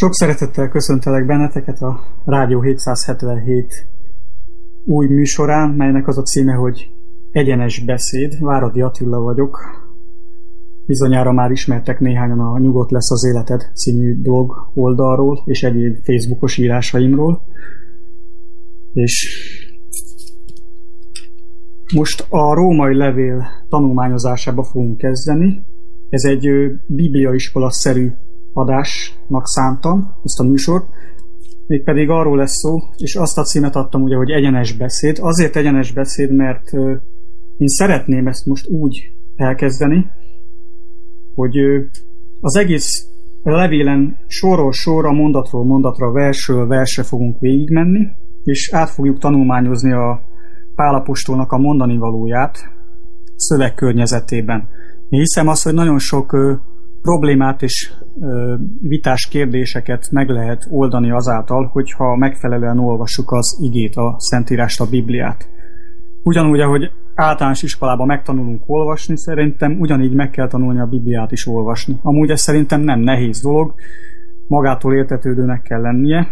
Sok szeretettel köszöntelek benneteket a Rádió 777 új műsorán, melynek az a címe, hogy Egyenes beszéd. Váradi Attila vagyok. Bizonyára már ismertek néhányan a Nyugodt lesz az életed című blog oldalról és egyéb Facebookos írásaimról. És most a római levél tanulmányozásába fogunk kezdeni. Ez egy bibliaiskola-szerű adásnak szántam ezt a műsort, mégpedig arról lesz szó, és azt a címet adtam ugye, hogy egyenes beszéd. Azért egyenes beszéd, mert én szeretném ezt most úgy elkezdeni, hogy az egész levélen sorról sorra, mondatról mondatra, versről versre fogunk végigmenni, és át fogjuk tanulmányozni a Pálapostolnak a mondani valóját szövegkörnyezetében. Én hiszem azt, hogy nagyon sok problémát és vitás kérdéseket meg lehet oldani azáltal, hogyha megfelelően olvassuk az igét, a Szentírást, a Bibliát. Ugyanúgy, ahogy általános iskolában megtanulunk olvasni, szerintem ugyanígy meg kell tanulni a Bibliát is olvasni. Amúgy ez szerintem nem nehéz dolog, magától értetődőnek kell lennie,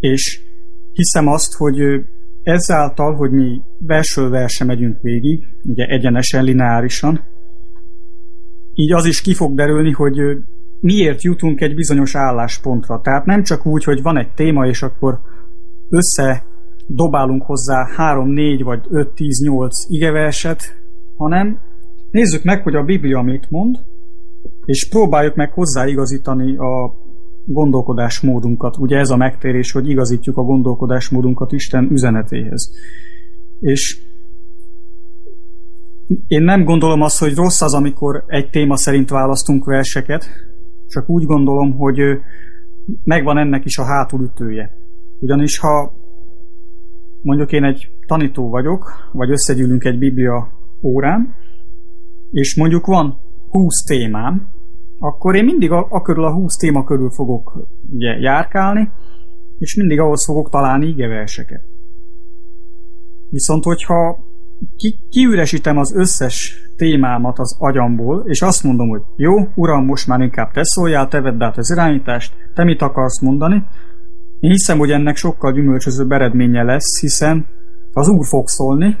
és hiszem azt, hogy ezáltal, hogy mi versről verse megyünk végig, ugye egyenesen, lineárisan, így az is ki fog derülni, hogy miért jutunk egy bizonyos álláspontra. Tehát nem csak úgy, hogy van egy téma, és akkor össze dobálunk hozzá 3, 4 vagy 5, 10, 8 igeverset, hanem nézzük meg, hogy a Biblia mit mond, és próbáljuk meg hozzáigazítani a gondolkodásmódunkat. Ugye ez a megtérés, hogy igazítjuk a gondolkodásmódunkat Isten üzenetéhez. És én nem gondolom azt, hogy rossz az, amikor egy téma szerint választunk verseket, csak úgy gondolom, hogy megvan ennek is a hátulütője. Ugyanis ha mondjuk én egy tanító vagyok, vagy összegyűlünk egy biblia órán, és mondjuk van 20 témám, akkor én mindig a, a körül a 20 téma körül fogok ugye, járkálni, és mindig ahhoz fogok találni igeverseket. Viszont hogyha ki, kiüresítem az összes témámat az agyamból, és azt mondom, hogy jó, uram, most már inkább te szóljál, te vedd át az irányítást, te mit akarsz mondani. Én hiszem, hogy ennek sokkal gyümölcsözőbb eredménye lesz, hiszen az úr fog szólni,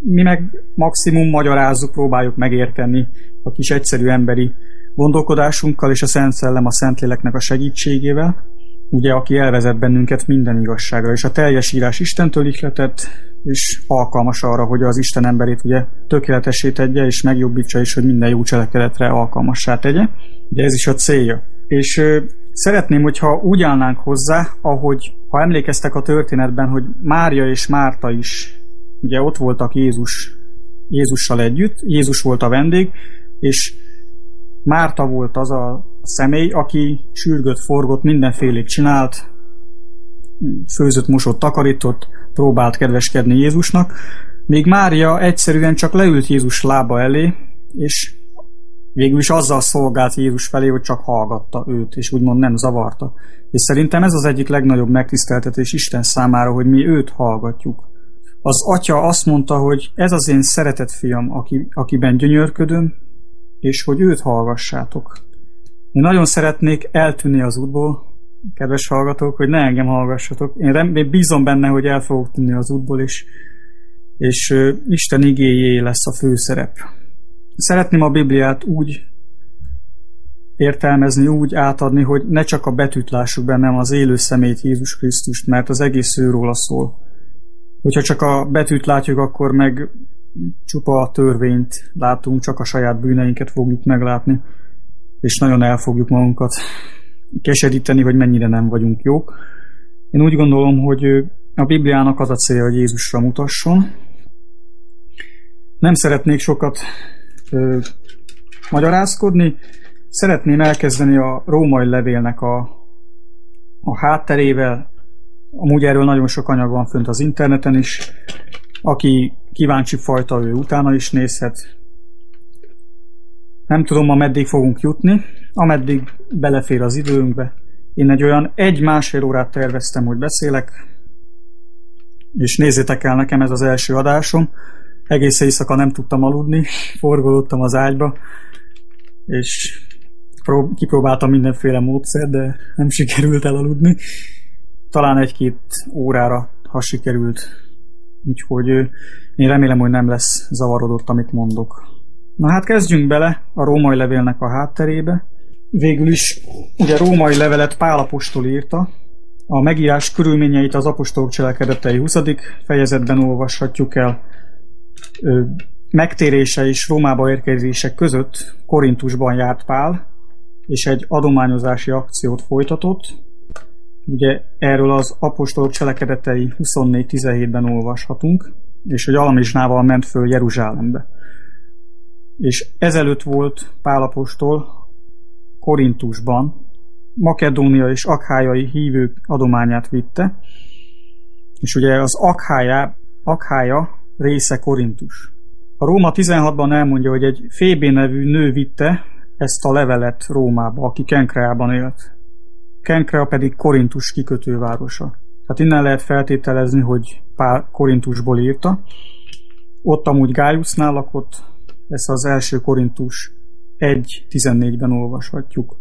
mi meg maximum magyarázzuk, próbáljuk megérteni a kis egyszerű emberi gondolkodásunkkal és a Szent Szellem a Szentléleknek a segítségével, ugye, aki elvezet bennünket minden igazságra, és a teljes írás Istentől ihletett, és alkalmas arra, hogy az Isten emberét ugye tökéletesé tegye, és megjobbítsa is, hogy minden jó cselekedetre alkalmassá tegye. De ez is a célja. És ö, szeretném, hogyha úgy állnánk hozzá, ahogy ha emlékeztek a történetben, hogy Mária és Márta is ugye ott voltak Jézus, Jézussal együtt, Jézus volt a vendég, és Márta volt az a személy, aki sürgött, forgott, mindenfélét csinált, főzött, mosott, takarított, próbált kedveskedni Jézusnak, míg Mária egyszerűen csak leült Jézus lába elé, és végül is azzal szolgált Jézus felé, hogy csak hallgatta őt, és úgymond nem zavarta. És szerintem ez az egyik legnagyobb megtiszteltetés Isten számára, hogy mi őt hallgatjuk. Az atya azt mondta, hogy ez az én szeretett fiam, aki, akiben gyönyörködöm, és hogy őt hallgassátok. Én nagyon szeretnék eltűnni az útból, kedves hallgatók, hogy ne engem hallgassatok. Én, rem, én bízom benne, hogy el fogok tűnni az útból, és, és uh, Isten igéjé lesz a főszerep. Szeretném a Bibliát úgy értelmezni, úgy átadni, hogy ne csak a betűt lássuk bennem az élő szemét Jézus Krisztust, mert az egész őróla szól. Hogyha csak a betűt látjuk, akkor meg csupa a törvényt látunk, csak a saját bűneinket fogjuk meglátni, és nagyon el fogjuk magunkat keseríteni, hogy mennyire nem vagyunk jók. Én úgy gondolom, hogy a Bibliának az a célja, hogy Jézusra mutasson. Nem szeretnék sokat ö, magyarázkodni, szeretném elkezdeni a római levélnek a, a hátterével. Amúgy erről nagyon sok anyag van fönt az interneten is. Aki kíváncsi fajta, ő utána is nézhet. Nem tudom, ameddig fogunk jutni, ameddig belefér az időnkbe. Én egy olyan egy-másfél órát terveztem, hogy beszélek, és nézzétek el, nekem ez az első adásom. Egész éjszaka nem tudtam aludni, forgolódtam az ágyba, és kipróbáltam mindenféle módszer, de nem sikerült elaludni. Talán egy-két órára, ha sikerült. Úgyhogy én remélem, hogy nem lesz zavarodott, amit mondok. Na hát kezdjünk bele a római levélnek a hátterébe. Végül is ugye római levelet Pálapostól írta, a megírás körülményeit az apostolok cselekedetei 20. fejezetben olvashatjuk el. Megtérése és Rómába érkezések között Korintusban járt Pál, és egy adományozási akciót folytatott. Ugye erről az apostolok cselekedetei 24-17-ben olvashatunk, és hogy alamizsnával ment föl Jeruzsálembe. És ezelőtt volt Pál apostol Korintusban, Makedónia és Akhájai hívők adományát vitte, és ugye az Akhája, Akhája része Korintus. A Róma 16-ban elmondja, hogy egy Fébé nevű nő vitte ezt a levelet Rómába, aki Kenkreában élt. Kenkrea pedig Korintus kikötővárosa. Tehát innen lehet feltételezni, hogy pár Korintusból írta. Ott amúgy Gájusznál lakott, ezt az első Korintus 1.14-ben olvashatjuk.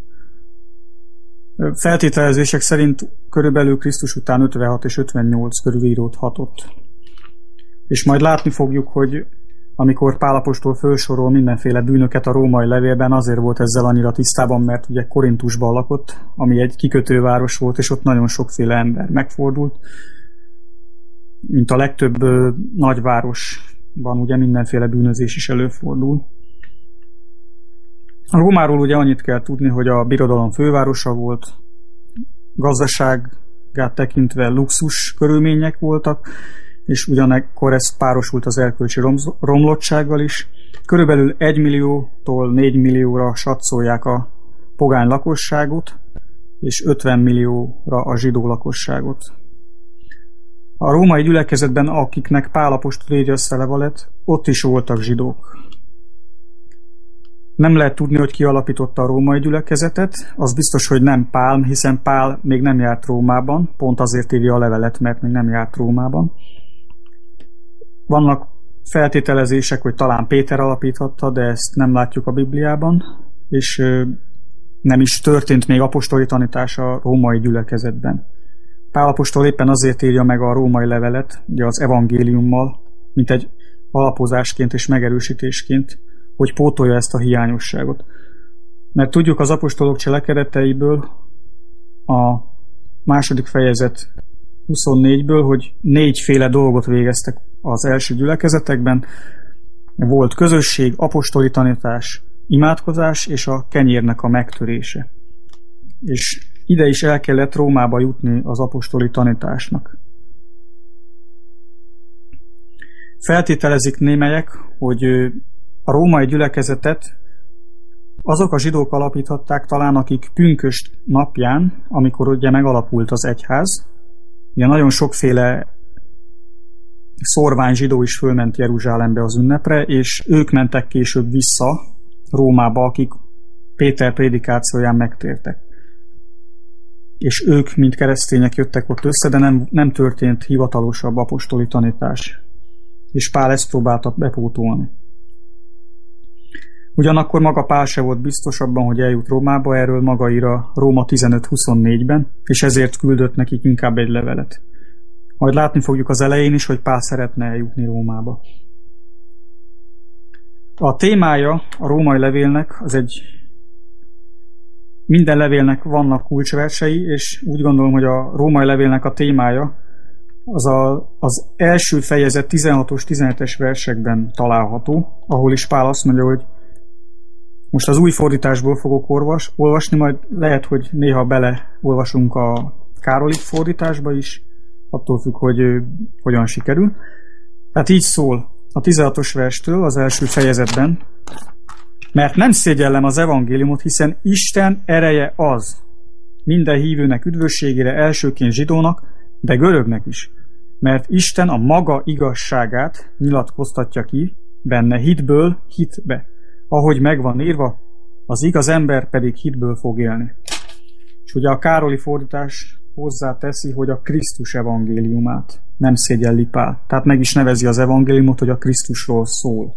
Feltételezések szerint körülbelül Krisztus után 56 és 58 körül íródhatott. És majd látni fogjuk, hogy amikor Pálapostól felsorol mindenféle bűnöket a római levélben, azért volt ezzel annyira tisztában, mert ugye Korintusban lakott, ami egy kikötőváros volt, és ott nagyon sokféle ember megfordult. Mint a legtöbb nagyvárosban ugye mindenféle bűnözés is előfordul. A Rómáról ugye annyit kell tudni, hogy a birodalom fővárosa volt, gazdaságát tekintve luxus körülmények voltak, és ugyanekkor ez párosult az erkölcsi romlottsággal is. Körülbelül 1 milliótól 4 millióra satszolják a pogány lakosságot, és 50 millióra a zsidó lakosságot. A római gyülekezetben, akiknek Pálapostól írja össze levelet, ott is voltak zsidók. Nem lehet tudni, hogy ki alapította a római gyülekezetet, az biztos, hogy nem Pál, hiszen Pál még nem járt Rómában, pont azért írja a levelet, mert még nem járt Rómában. Vannak feltételezések, hogy talán Péter alapíthatta, de ezt nem látjuk a Bibliában, és nem is történt még apostoli tanítás a római gyülekezetben. Pál apostol éppen azért írja meg a római levelet, ugye az evangéliummal, mint egy alapozásként és megerősítésként, hogy pótolja ezt a hiányosságot. Mert tudjuk az apostolok cselekedeteiből a második fejezet 24-ből, hogy négyféle dolgot végeztek az első gyülekezetekben. Volt közösség, apostoli tanítás, imádkozás és a kenyérnek a megtörése. És ide is el kellett Rómába jutni az apostoli tanításnak. Feltételezik némelyek, hogy a római gyülekezetet azok a zsidók alapíthatták talán, akik pünköst napján, amikor ugye megalapult az egyház, ugye nagyon sokféle szorvány zsidó is fölment Jeruzsálembe az ünnepre, és ők mentek később vissza Rómába, akik Péter prédikációján megtértek. És ők, mint keresztények jöttek ott össze, de nem, nem történt hivatalosabb apostoli tanítás. És Pál ezt próbálta bepótolni. Ugyanakkor maga Pál se volt biztos abban, hogy eljut Rómába, erről maga ír a Róma 15-24-ben, és ezért küldött nekik inkább egy levelet. Majd látni fogjuk az elején is, hogy Pál szeretne eljutni Rómába. A témája a római levélnek az egy minden levélnek vannak kulcsversei, és úgy gondolom, hogy a római levélnek a témája az a, az első fejezet 16-os, 17-es versekben található, ahol is Pál azt mondja, hogy most az új fordításból fogok orvas, olvasni, majd lehet, hogy néha beleolvasunk a Károlik fordításba is, attól függ, hogy hogyan sikerül. Tehát így szól a 16-os verstől az első fejezetben, mert nem szégyellem az evangéliumot, hiszen Isten ereje az, minden hívőnek üdvösségére elsőként zsidónak, de görögnek is. Mert Isten a maga igazságát nyilatkoztatja ki benne hitből hitbe ahogy megvan írva, az igaz ember pedig hitből fog élni. És ugye a Károli fordítás hozzá teszi, hogy a Krisztus evangéliumát nem szégyelli. Tehát meg is nevezi az evangéliumot, hogy a Krisztusról szól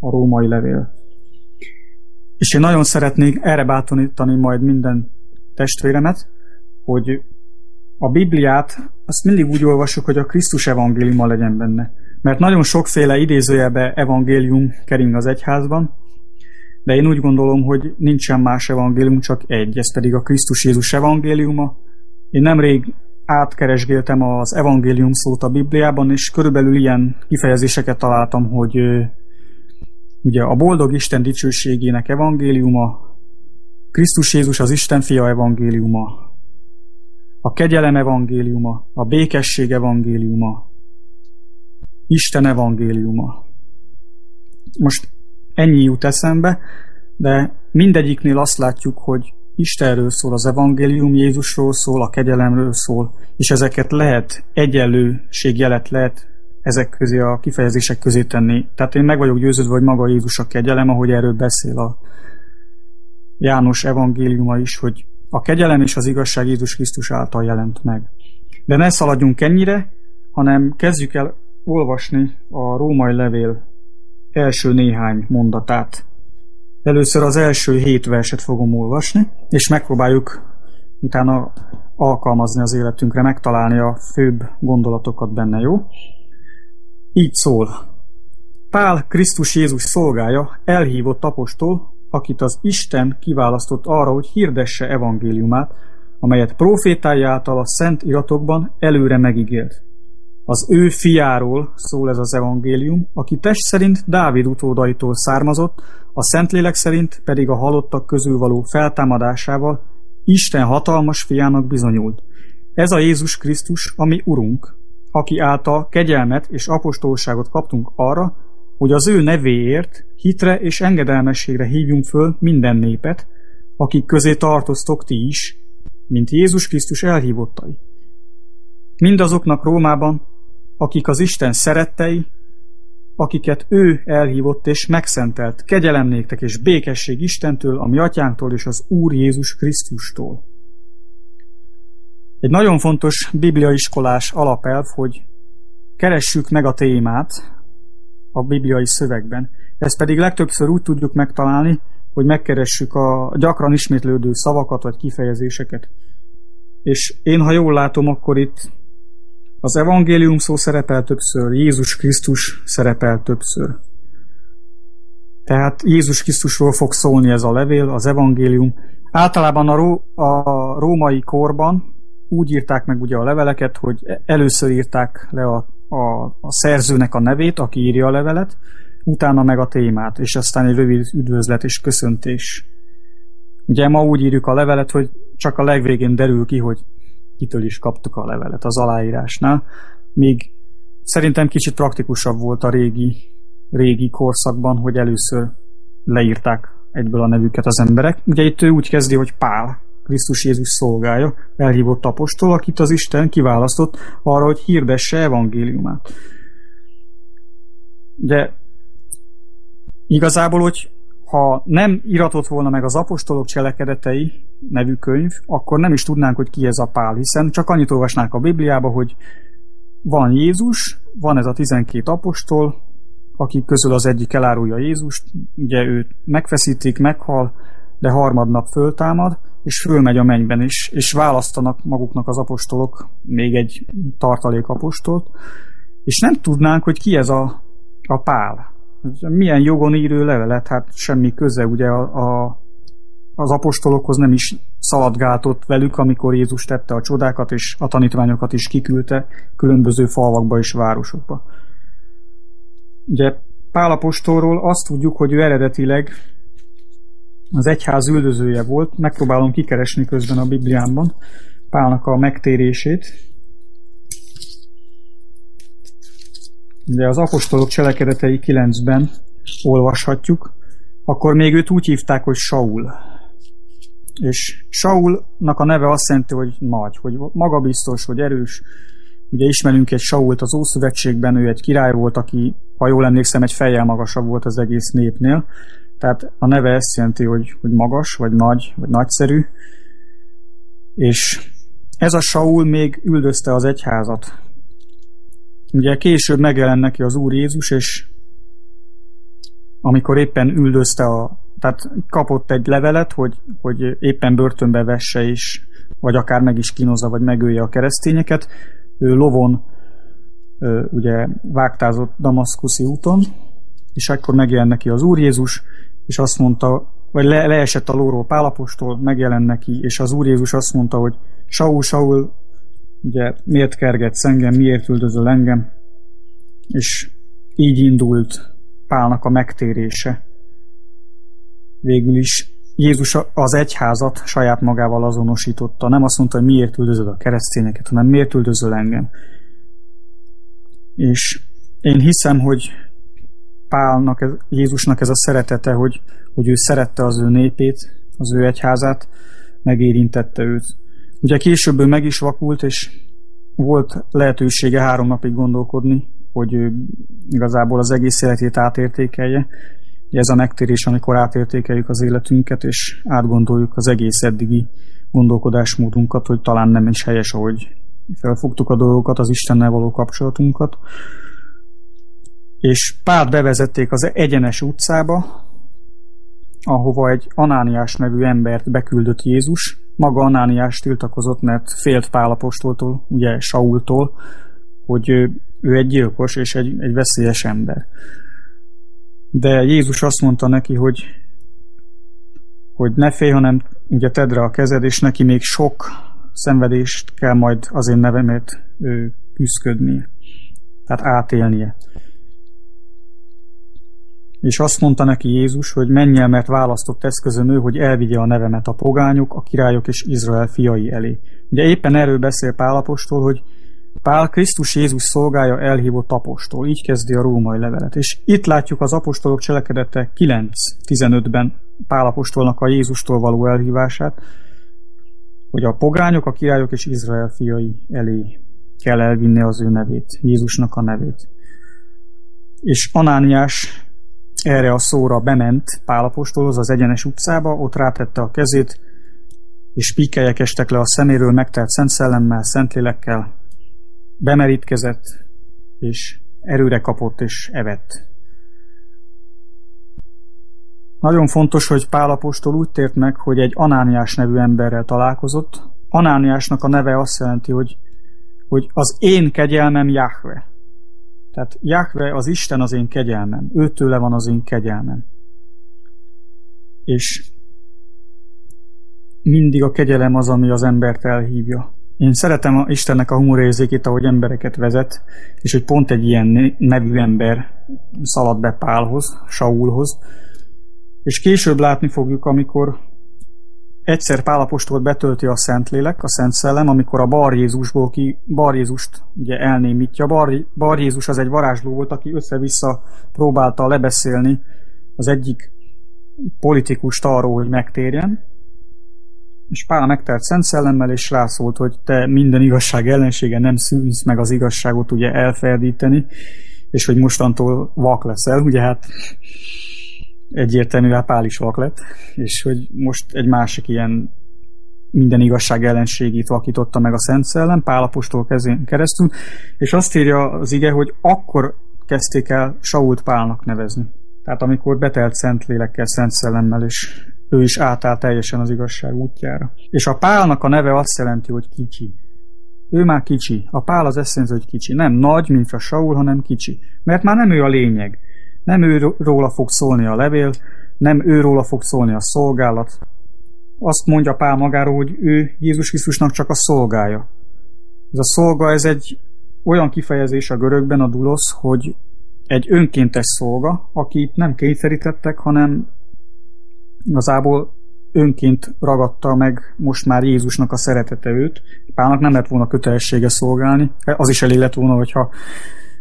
a római levél. És én nagyon szeretnék erre bátorítani majd minden testvéremet, hogy a Bibliát azt mindig úgy olvassuk, hogy a Krisztus evangéliuma legyen benne. Mert nagyon sokféle idézőjebe evangélium kering az egyházban, de én úgy gondolom, hogy nincsen más evangélium, csak egy, ez pedig a Krisztus Jézus evangéliuma. Én nemrég átkeresgéltem az evangélium szót a Bibliában, és körülbelül ilyen kifejezéseket találtam, hogy ugye a boldog Isten dicsőségének evangéliuma, Krisztus Jézus az Isten fia evangéliuma, a kegyelem evangéliuma, a békesség evangéliuma, Isten evangéliuma. Most ennyi jut eszembe, de mindegyiknél azt látjuk, hogy Istenről szól az evangélium, Jézusról szól, a kegyelemről szól, és ezeket lehet, egyenlőségjelet lehet ezek közé a kifejezések közé tenni. Tehát én meg vagyok győződve, hogy maga Jézus a kegyelem, ahogy erről beszél a János evangéliuma is, hogy a kegyelem és az igazság Jézus Krisztus által jelent meg. De ne szaladjunk ennyire, hanem kezdjük el olvasni a római levél első néhány mondatát. Először az első hét verset fogom olvasni, és megpróbáljuk utána alkalmazni az életünkre, megtalálni a főbb gondolatokat benne, jó? Így szól. Pál Krisztus Jézus szolgája, elhívott apostol, akit az Isten kiválasztott arra, hogy hirdesse evangéliumát, amelyet profétái által a szent iratokban előre megígért. Az ő fiáról szól ez az evangélium, aki test szerint Dávid utódaitól származott, a Szentlélek szerint pedig a halottak közül való feltámadásával Isten hatalmas fiának bizonyult. Ez a Jézus Krisztus, ami Urunk, aki által kegyelmet és apostolságot kaptunk arra, hogy az ő nevéért hitre és engedelmességre hívjunk föl minden népet, akik közé tartoztok ti is, mint Jézus Krisztus elhívottai. Mindazoknak Rómában, akik az Isten szerettei, akiket ő elhívott és megszentelt, kegyelem néktek és békesség Istentől, a mi atyánktól és az Úr Jézus Krisztustól. Egy nagyon fontos bibliaiskolás alapelv, hogy keressük meg a témát, a bibliai szövegben. Ezt pedig legtöbbször úgy tudjuk megtalálni, hogy megkeressük a gyakran ismétlődő szavakat vagy kifejezéseket. És én, ha jól látom, akkor itt az evangélium szó szerepel többször, Jézus Krisztus szerepel többször. Tehát Jézus Krisztusról fog szólni ez a levél, az evangélium. Általában a, ró, a római korban úgy írták meg ugye a leveleket, hogy először írták le a a, a szerzőnek a nevét, aki írja a levelet, utána meg a témát, és aztán egy rövid üdvözlet és köszöntés. Ugye ma úgy írjuk a levelet, hogy csak a legvégén derül ki, hogy kitől is kaptuk a levelet az aláírásnál, míg szerintem kicsit praktikusabb volt a régi, régi korszakban, hogy először leírták egyből a nevüket az emberek. Ugye itt ő úgy kezdi, hogy Pál, Krisztus Jézus szolgája, elhívott apostol, akit az Isten kiválasztott arra, hogy hirdesse evangéliumát. De igazából, hogy ha nem iratott volna meg az apostolok cselekedetei nevű könyv, akkor nem is tudnánk, hogy ki ez a Pál, hiszen csak annyit olvasnánk a Bibliába, hogy van Jézus, van ez a 12 apostol, akik közül az egyik elárulja Jézust, ugye őt megfeszítik, meghal, de harmadnap föltámad, és fölmegy a mennyben is, és választanak maguknak az apostolok még egy tartalék apostolt, és nem tudnánk, hogy ki ez a, a Pál. Milyen jogon írő levelet, hát semmi köze, ugye a, a, az apostolokhoz nem is szaladgáltott velük, amikor Jézus tette a csodákat, és a tanítványokat is kiküldte különböző falvakba és városokba. Ugye Pál apostolról azt tudjuk, hogy ő eredetileg az egyház üldözője volt, megpróbálom kikeresni közben a Bibliámban Pálnak a megtérését. De az apostolok cselekedetei 9-ben olvashatjuk, akkor még őt úgy hívták, hogy Saul. És Saulnak a neve azt jelenti, hogy nagy, hogy magabiztos, hogy erős. Ugye ismerünk egy Sault az Ószövetségben, ő egy király volt, aki, ha jól emlékszem, egy fejjel magasabb volt az egész népnél, tehát a neve ezt jelenti, hogy, hogy magas, vagy nagy, vagy nagyszerű. És ez a Saul még üldözte az egyházat. Ugye később megjelen neki az Úr Jézus, és amikor éppen üldözte a tehát kapott egy levelet, hogy, hogy éppen börtönbe vesse is, vagy akár meg is kínozza, vagy megölje a keresztényeket. Ő lovon ugye vágtázott Damaszkuszi úton, és akkor megjelent neki az Úr Jézus, és azt mondta, vagy le, leesett a lóról Pálapostól, megjelent neki, és az Úr Jézus azt mondta, hogy Saul, Saul, ugye miért kergetsz engem, miért üldözöl engem, és így indult Pálnak a megtérése. Végül is Jézus az egyházat saját magával azonosította. Nem azt mondta, hogy miért üldözöd a keresztényeket, hanem miért üldözöl engem. És én hiszem, hogy Pálnak, Jézusnak ez a szeretete, hogy, hogy ő szerette az ő népét, az ő egyházát, megérintette őt. Ugye később ő meg is vakult, és volt lehetősége három napig gondolkodni, hogy ő igazából az egész életét átértékelje. Ez a megtérés, amikor átértékeljük az életünket, és átgondoljuk az egész eddigi gondolkodásmódunkat, hogy talán nem is helyes, ahogy felfogtuk a dolgokat, az Istennel való kapcsolatunkat. És Pált bevezették az egyenes utcába, ahova egy Anániás nevű embert beküldött Jézus. Maga Anániás tiltakozott, mert félt Pálapostoltól, ugye Saultól, hogy ő, ő egy gyilkos és egy, egy veszélyes ember. De Jézus azt mondta neki, hogy, hogy ne félj, hanem ugye tedd a kezed, és neki még sok szenvedést kell majd az én nevemért küzdködnie. Tehát átélnie. És azt mondta neki Jézus, hogy menj el, mert választott eszközöm ő, hogy elvigye a nevemet a pogányok, a királyok és Izrael fiai elé. Ugye éppen erről beszél Pálapostól, hogy Pál Krisztus Jézus szolgája elhívott apostol. Így kezdi a római levelet. És itt látjuk az apostolok cselekedete 9.15-ben Pál apostolnak a Jézustól való elhívását, hogy a pogányok, a királyok és Izrael fiai elé kell elvinni az ő nevét, Jézusnak a nevét. És Anániás erre a szóra bement Pálapostolhoz az egyenes utcába, ott rátette a kezét, és píkelyek estek le a szeméről megtelt szent szellemmel, szentlélekkel, bemerítkezett, és erőre kapott és evett. Nagyon fontos, hogy Pálapostól úgy tért meg, hogy egy Anániás nevű emberrel találkozott. Anániásnak a neve azt jelenti, hogy, hogy az én kegyelmem Jahve. Tehát Jahve az Isten az én kegyelmem. Őtőle van az én kegyelmem. És mindig a kegyelem az, ami az embert elhívja. Én szeretem a Istennek a humorérzékét, ahogy embereket vezet, és hogy pont egy ilyen nevű ember szalad be Pálhoz, Saulhoz, és később látni fogjuk, amikor egyszer Pálapostól betölti a Szentlélek, a Szent Szellem, amikor a Bar Jézusból ki, Bar Jézust ugye elnémítja. Bar, Bar Jézus az egy varázsló volt, aki össze-vissza próbálta lebeszélni az egyik politikust arról, hogy megtérjen, és Pál megtelt Szent Szellemmel, és rászólt, hogy te minden igazság ellensége nem szűnsz meg az igazságot ugye elferdíteni, és hogy mostantól vak leszel, ugye hát egyértelműen Pál is vak lett, és hogy most egy másik ilyen minden igazság ellenségét vakította meg a Szent Szellem, Pálapostól keresztül, és azt írja az ige, hogy akkor kezdték el Sault Pálnak nevezni. Tehát amikor betelt Szent Lélekkel, Szent Szellemmel, és ő is átáll teljesen az igazság útjára. És a Pálnak a neve azt jelenti, hogy kicsi. Ő már kicsi. A Pál az eszenző, hogy kicsi. Nem nagy, mint a Saul, hanem kicsi. Mert már nem ő a lényeg. Nem ő róla fog szólni a levél, nem ő róla fog szólni a szolgálat. Azt mondja Pál magáról, hogy ő Jézus Krisztusnak csak a szolgája. Ez a szolga, ez egy olyan kifejezés a görögben, a dulosz, hogy egy önkéntes szolga, akit nem kényszerítettek, hanem igazából önként ragadta meg most már Jézusnak a szeretete őt. Pálnak nem lett volna kötelessége szolgálni. Az is elég lett volna, hogyha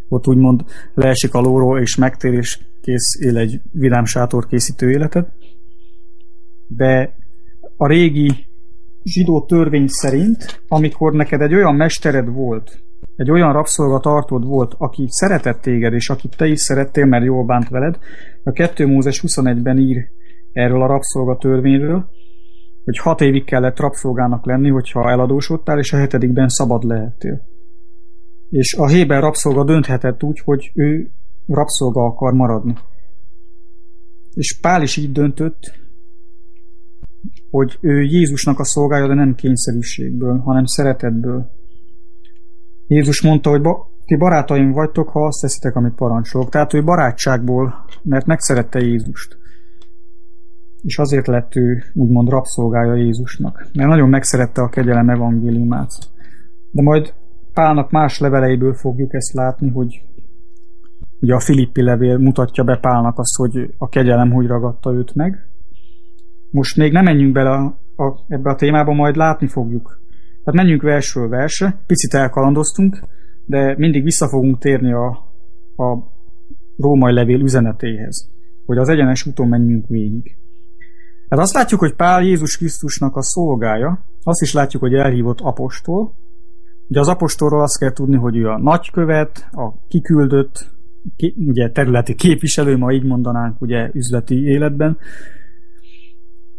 ott úgymond leesik a lóról, és megtér, és kész él egy vidám sátor készítő életet. De a régi zsidó törvény szerint, amikor neked egy olyan mestered volt, egy olyan rabszolgatartód volt, aki szeretett téged, és akit te is szerettél, mert jól bánt veled, a 2 Mózes 21-ben ír erről a rabszolgatörvényről, hogy hat évig kellett rabszolgának lenni, hogyha eladósodtál, és a hetedikben szabad lehettél és a Héber rabszolga dönthetett úgy, hogy ő rabszolga akar maradni. És Pál is így döntött, hogy ő Jézusnak a szolgája, de nem kényszerűségből, hanem szeretetből. Jézus mondta, hogy ti barátaim vagytok, ha azt teszitek, amit parancsolok. Tehát ő barátságból, mert megszerette Jézust. És azért lett ő úgymond rabszolgája Jézusnak. Mert nagyon megszerette a kegyelem evangéliumát. De majd Pálnak más leveleiből fogjuk ezt látni, hogy ugye a Filippi levél mutatja be Pálnak azt, hogy a kegyelem hogy ragadta őt meg. Most még nem menjünk bele a, a, ebbe a témába, majd látni fogjuk. Tehát menjünk versről versre, picit elkalandoztunk, de mindig vissza fogunk térni a, a római levél üzenetéhez, hogy az egyenes úton menjünk végig. Hát azt látjuk, hogy Pál Jézus Krisztusnak a szolgája, azt is látjuk, hogy elhívott apostol. Ugye az apostolról azt kell tudni, hogy ő a nagykövet, a kiküldött, ki, ugye területi képviselő, ma így mondanánk ugye üzleti életben,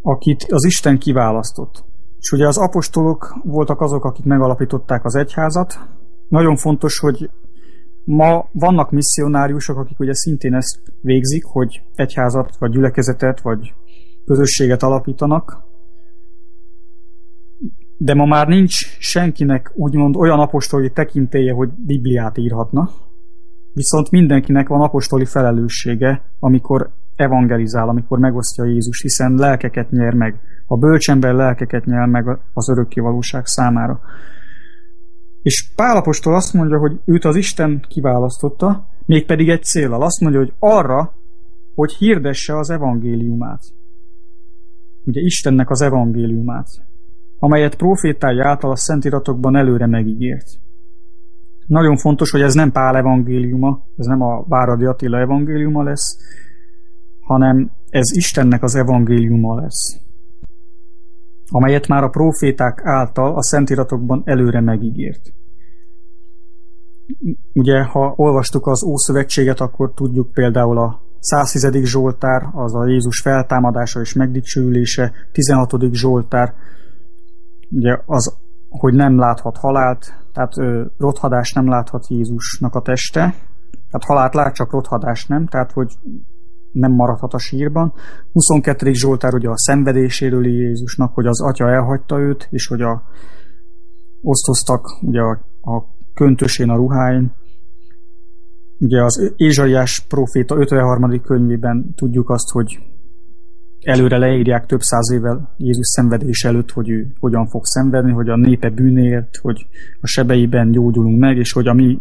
akit az Isten kiválasztott. És ugye az apostolok voltak azok, akik megalapították az egyházat, nagyon fontos, hogy ma vannak misszionáriusok, akik ugye szintén ezt végzik, hogy egyházat, vagy gyülekezetet, vagy közösséget alapítanak, de ma már nincs senkinek úgymond olyan apostoli tekintélye, hogy Bibliát írhatna, viszont mindenkinek van apostoli felelőssége, amikor evangelizál, amikor megosztja Jézus, hiszen lelkeket nyer meg. A bölcsember lelkeket nyer meg az örökkévalóság számára. És Pálapostól azt mondja, hogy őt az Isten kiválasztotta, mégpedig egy célral. Azt mondja, hogy arra, hogy hirdesse az evangéliumát. Ugye Istennek az evangéliumát, amelyet profétái által a Szentiratokban előre megígért. Nagyon fontos, hogy ez nem Pál evangéliuma, ez nem a Váradi Attila evangéliuma lesz, hanem ez Istennek az evangéliuma lesz amelyet már a proféták által a Szentiratokban előre megígért. Ugye, ha olvastuk az Ószövetséget, akkor tudjuk például a 110. Zsoltár, az a Jézus feltámadása és megdicsőülése, 16. Zsoltár, ugye az, hogy nem láthat halált, tehát ö, rothadás nem láthat Jézusnak a teste, tehát halált lát, csak rothadás nem, tehát hogy nem maradhat a sírban. 22. Zsoltár ugye a szenvedéséről Jézusnak, hogy az atya elhagyta őt, és hogy a, osztoztak ugye a, a köntösén, a ruháin. Ugye az Ézsaiás proféta 53. könyvében tudjuk azt, hogy előre leírják több száz évvel Jézus szenvedés előtt, hogy ő hogyan fog szenvedni, hogy a népe bűnért, hogy a sebeiben gyógyulunk meg, és hogy a mi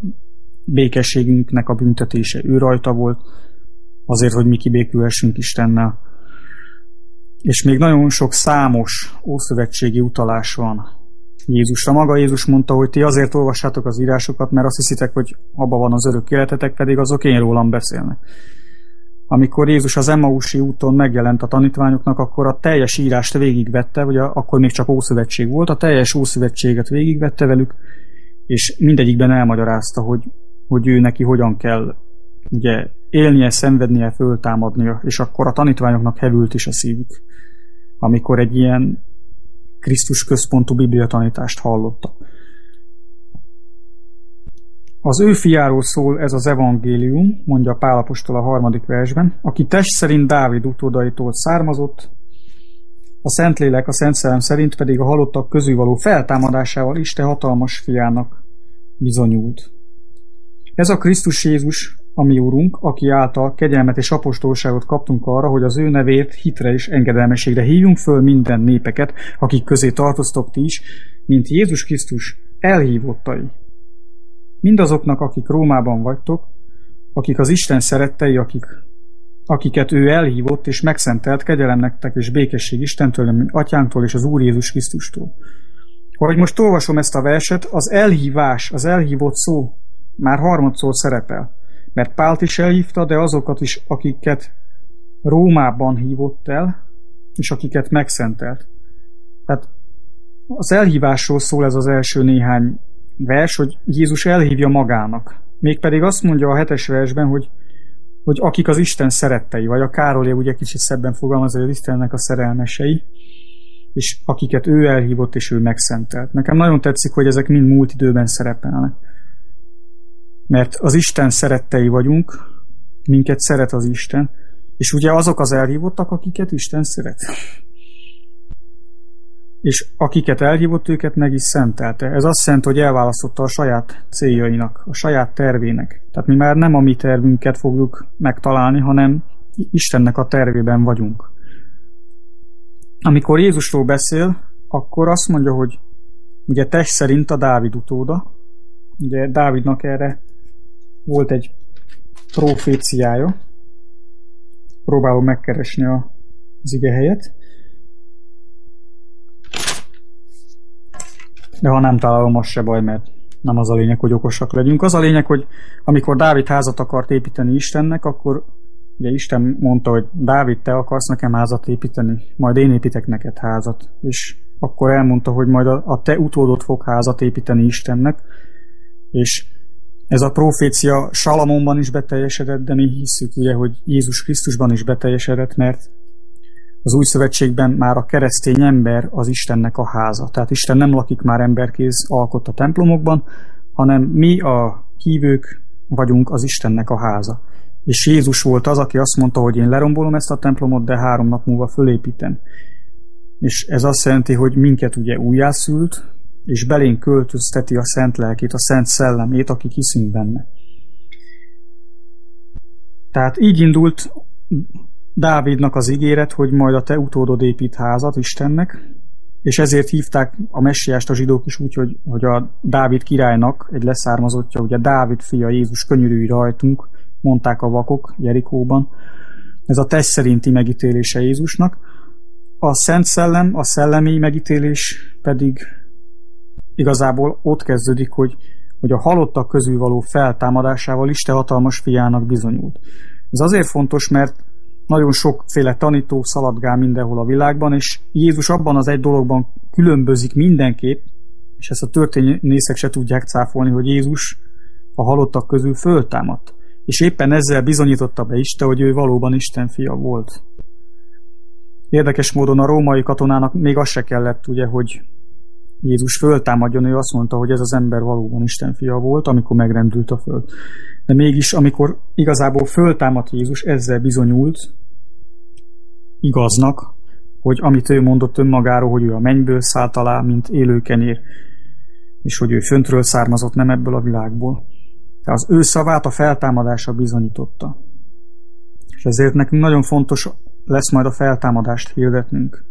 békességünknek a büntetése ő rajta volt, azért, hogy mi kibékülhessünk Istennel. És még nagyon sok számos ószövetségi utalás van Jézusra. Maga Jézus mondta, hogy ti azért olvassátok az írásokat, mert azt hiszitek, hogy abban van az örök életetek, pedig azok én rólam beszélnek. Amikor Jézus az Emmausi úton megjelent a tanítványoknak, akkor a teljes írást végigvette, ugye akkor még csak Ószövetség volt, a teljes Ószövetséget végigvette velük, és mindegyikben elmagyarázta, hogy, hogy ő neki hogyan kell ugye élnie, szenvednie, föltámadnia, és akkor a tanítványoknak hevült is a szívük, amikor egy ilyen Krisztus központú bibliatanítást hallottak. Az ő fiáról szól ez az evangélium, mondja Pálapostól a harmadik versben, aki test szerint Dávid utódaitól származott, a Szentlélek a Szent Szellem szerint pedig a halottak közül való feltámadásával Isten hatalmas fiának bizonyult. Ez a Krisztus Jézus, a mi Úrunk, aki által kegyelmet és apostolságot kaptunk arra, hogy az ő nevét hitre és engedelmességre hívjunk föl minden népeket, akik közé tartoztok ti is, mint Jézus Krisztus elhívottai. Mindazoknak, akik Rómában vagytok, akik az Isten szerettei, akik, akiket ő elhívott és megszentelt, kegyelem nektek és békesség Istentől, atyánktól és az Úr Jézus Krisztustól. Ahogy most olvasom ezt a verset, az elhívás, az elhívott szó már harmadszor szerepel mert Pált is elhívta, de azokat is, akiket Rómában hívott el, és akiket megszentelt. Tehát az elhívásról szól ez az első néhány vers, hogy Jézus elhívja magának. Mégpedig azt mondja a hetes versben, hogy, hogy akik az Isten szerettei, vagy a Károly ugye kicsit szebben fogalmaz, hogy az Istennek a szerelmesei, és akiket ő elhívott és ő megszentelt. Nekem nagyon tetszik, hogy ezek mind múlt időben szerepelnek mert az Isten szerettei vagyunk, minket szeret az Isten, És ugye azok az elhívottak, akiket Isten szeret. És akiket elhívott, őket meg is szentelte. Ez azt jelenti, hogy elválasztotta a saját céljainak, a saját tervének. Tehát mi már nem a mi tervünket fogjuk megtalálni, hanem Istennek a tervében vagyunk. Amikor Jézusról beszél, akkor azt mondja, hogy ugye test szerint a Dávid utóda, ugye Dávidnak erre volt egy proféciája, próbálom megkeresni az ige helyet, de ha nem találom, az se baj, mert nem az a lényeg, hogy okosak legyünk. Az a lényeg, hogy amikor Dávid házat akart építeni Istennek, akkor ugye Isten mondta, hogy Dávid, te akarsz nekem házat építeni, majd én építek neked házat. És akkor elmondta, hogy majd a, te utódot fog házat építeni Istennek, és ez a profécia Salamonban is beteljesedett, de mi hiszük ugye, hogy Jézus Krisztusban is beteljesedett, mert az új szövetségben már a keresztény ember az Istennek a háza. Tehát Isten nem lakik már emberkéz alkott a templomokban, hanem mi a hívők vagyunk az Istennek a háza. És Jézus volt az, aki azt mondta, hogy én lerombolom ezt a templomot, de három nap múlva fölépítem. És ez azt jelenti, hogy minket ugye újjászült, és belénk költözteti a szent lelkét, a szent szellemét, akik hiszünk benne. Tehát így indult Dávidnak az ígéret, hogy majd a te utódod épít házat Istennek, és ezért hívták a messiást a zsidók is úgy, hogy, hogy a Dávid királynak egy leszármazottja, ugye Dávid fia Jézus könyörülj rajtunk, mondták a vakok Jerikóban. Ez a test szerinti megítélése Jézusnak. A Szent Szellem, a szellemi megítélés pedig igazából ott kezdődik, hogy, hogy a halottak közül való feltámadásával Isten hatalmas fiának bizonyult. Ez azért fontos, mert nagyon sokféle tanító szaladgál mindenhol a világban, és Jézus abban az egy dologban különbözik mindenképp, és ezt a történészek se tudják cáfolni, hogy Jézus a halottak közül föltámadt. És éppen ezzel bizonyította be Isten, hogy ő valóban Isten fia volt. Érdekes módon a római katonának még az se kellett, ugye, hogy Jézus föltámadjon, ő azt mondta, hogy ez az ember valóban Isten fia volt, amikor megrendült a föld. De mégis, amikor igazából föltámadt Jézus, ezzel bizonyult igaznak, hogy amit ő mondott önmagáról, hogy ő a mennyből szállt alá, mint élőkenyér, és hogy ő föntről származott, nem ebből a világból. De az ő szavát a feltámadása bizonyította. És ezért nekünk nagyon fontos lesz majd a feltámadást hirdetnünk.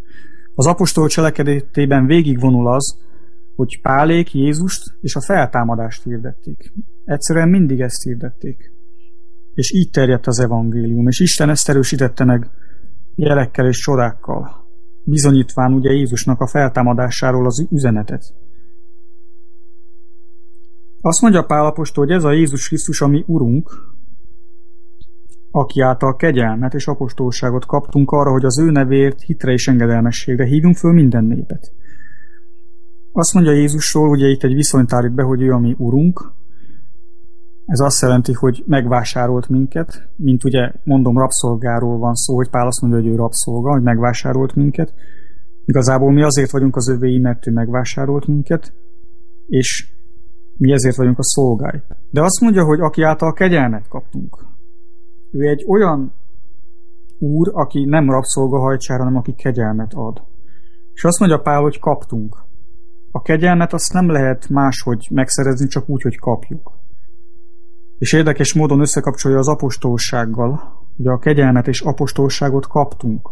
Az apostol cselekedetében végigvonul az, hogy Pálék Jézust és a feltámadást hirdették. Egyszerűen mindig ezt hirdették. És így terjedt az evangélium, és Isten ezt erősítette meg jelekkel és csodákkal, bizonyítván ugye Jézusnak a feltámadásáról az üzenetet. Azt mondja Pálapostól, hogy ez a Jézus Krisztus, ami Urunk, aki által kegyelmet és apostolságot kaptunk arra, hogy az ő nevért hitre és engedelmességre hívjunk föl minden népet. Azt mondja Jézusról, ugye itt egy viszonyt állít be, hogy ő a mi Urunk, ez azt jelenti, hogy megvásárolt minket, mint ugye mondom, rabszolgáról van szó, hogy Pál azt mondja, hogy ő rabszolga, hogy megvásárolt minket. Igazából mi azért vagyunk az övéi, mert ő megvásárolt minket, és mi ezért vagyunk a szolgái. De azt mondja, hogy aki által kegyelmet kaptunk. Ő egy olyan úr, aki nem rabszolga hajtsára, hanem aki kegyelmet ad. És azt mondja Pál, hogy kaptunk. A kegyelmet azt nem lehet máshogy megszerezni, csak úgy, hogy kapjuk. És érdekes módon összekapcsolja az apostolsággal. Ugye a kegyelmet és apostolságot kaptunk.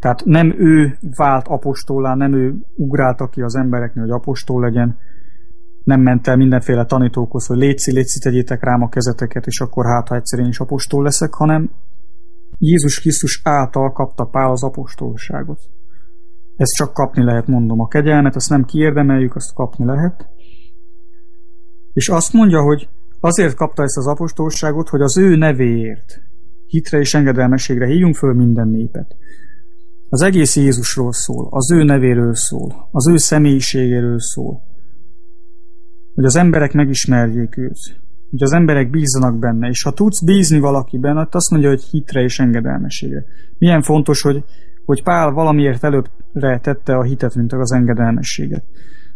Tehát nem ő vált apostolá, nem ő ugrálta ki az embereknél, hogy apostol legyen, nem ment el mindenféle tanítókhoz, hogy létszi, létszi, tegyétek rám a kezeteket, és akkor hát, ha egyszer én is apostol leszek, hanem Jézus Krisztus által kapta Pál az apostolságot. Ezt csak kapni lehet, mondom. A kegyelmet, azt nem kiérdemeljük, azt kapni lehet. És azt mondja, hogy azért kapta ezt az apostolságot, hogy az ő nevéért, hitre és engedelmességre hívjunk föl minden népet. Az egész Jézusról szól, az ő nevéről szól, az ő személyiségéről szól. Hogy az emberek megismerjék őt, hogy az emberek bízzanak benne, és ha tudsz bízni valakiben, akkor azt mondja, hogy hitre és engedelmességre. Milyen fontos, hogy, hogy Pál valamiért előbbre tette a hitet, mint az engedelmességet.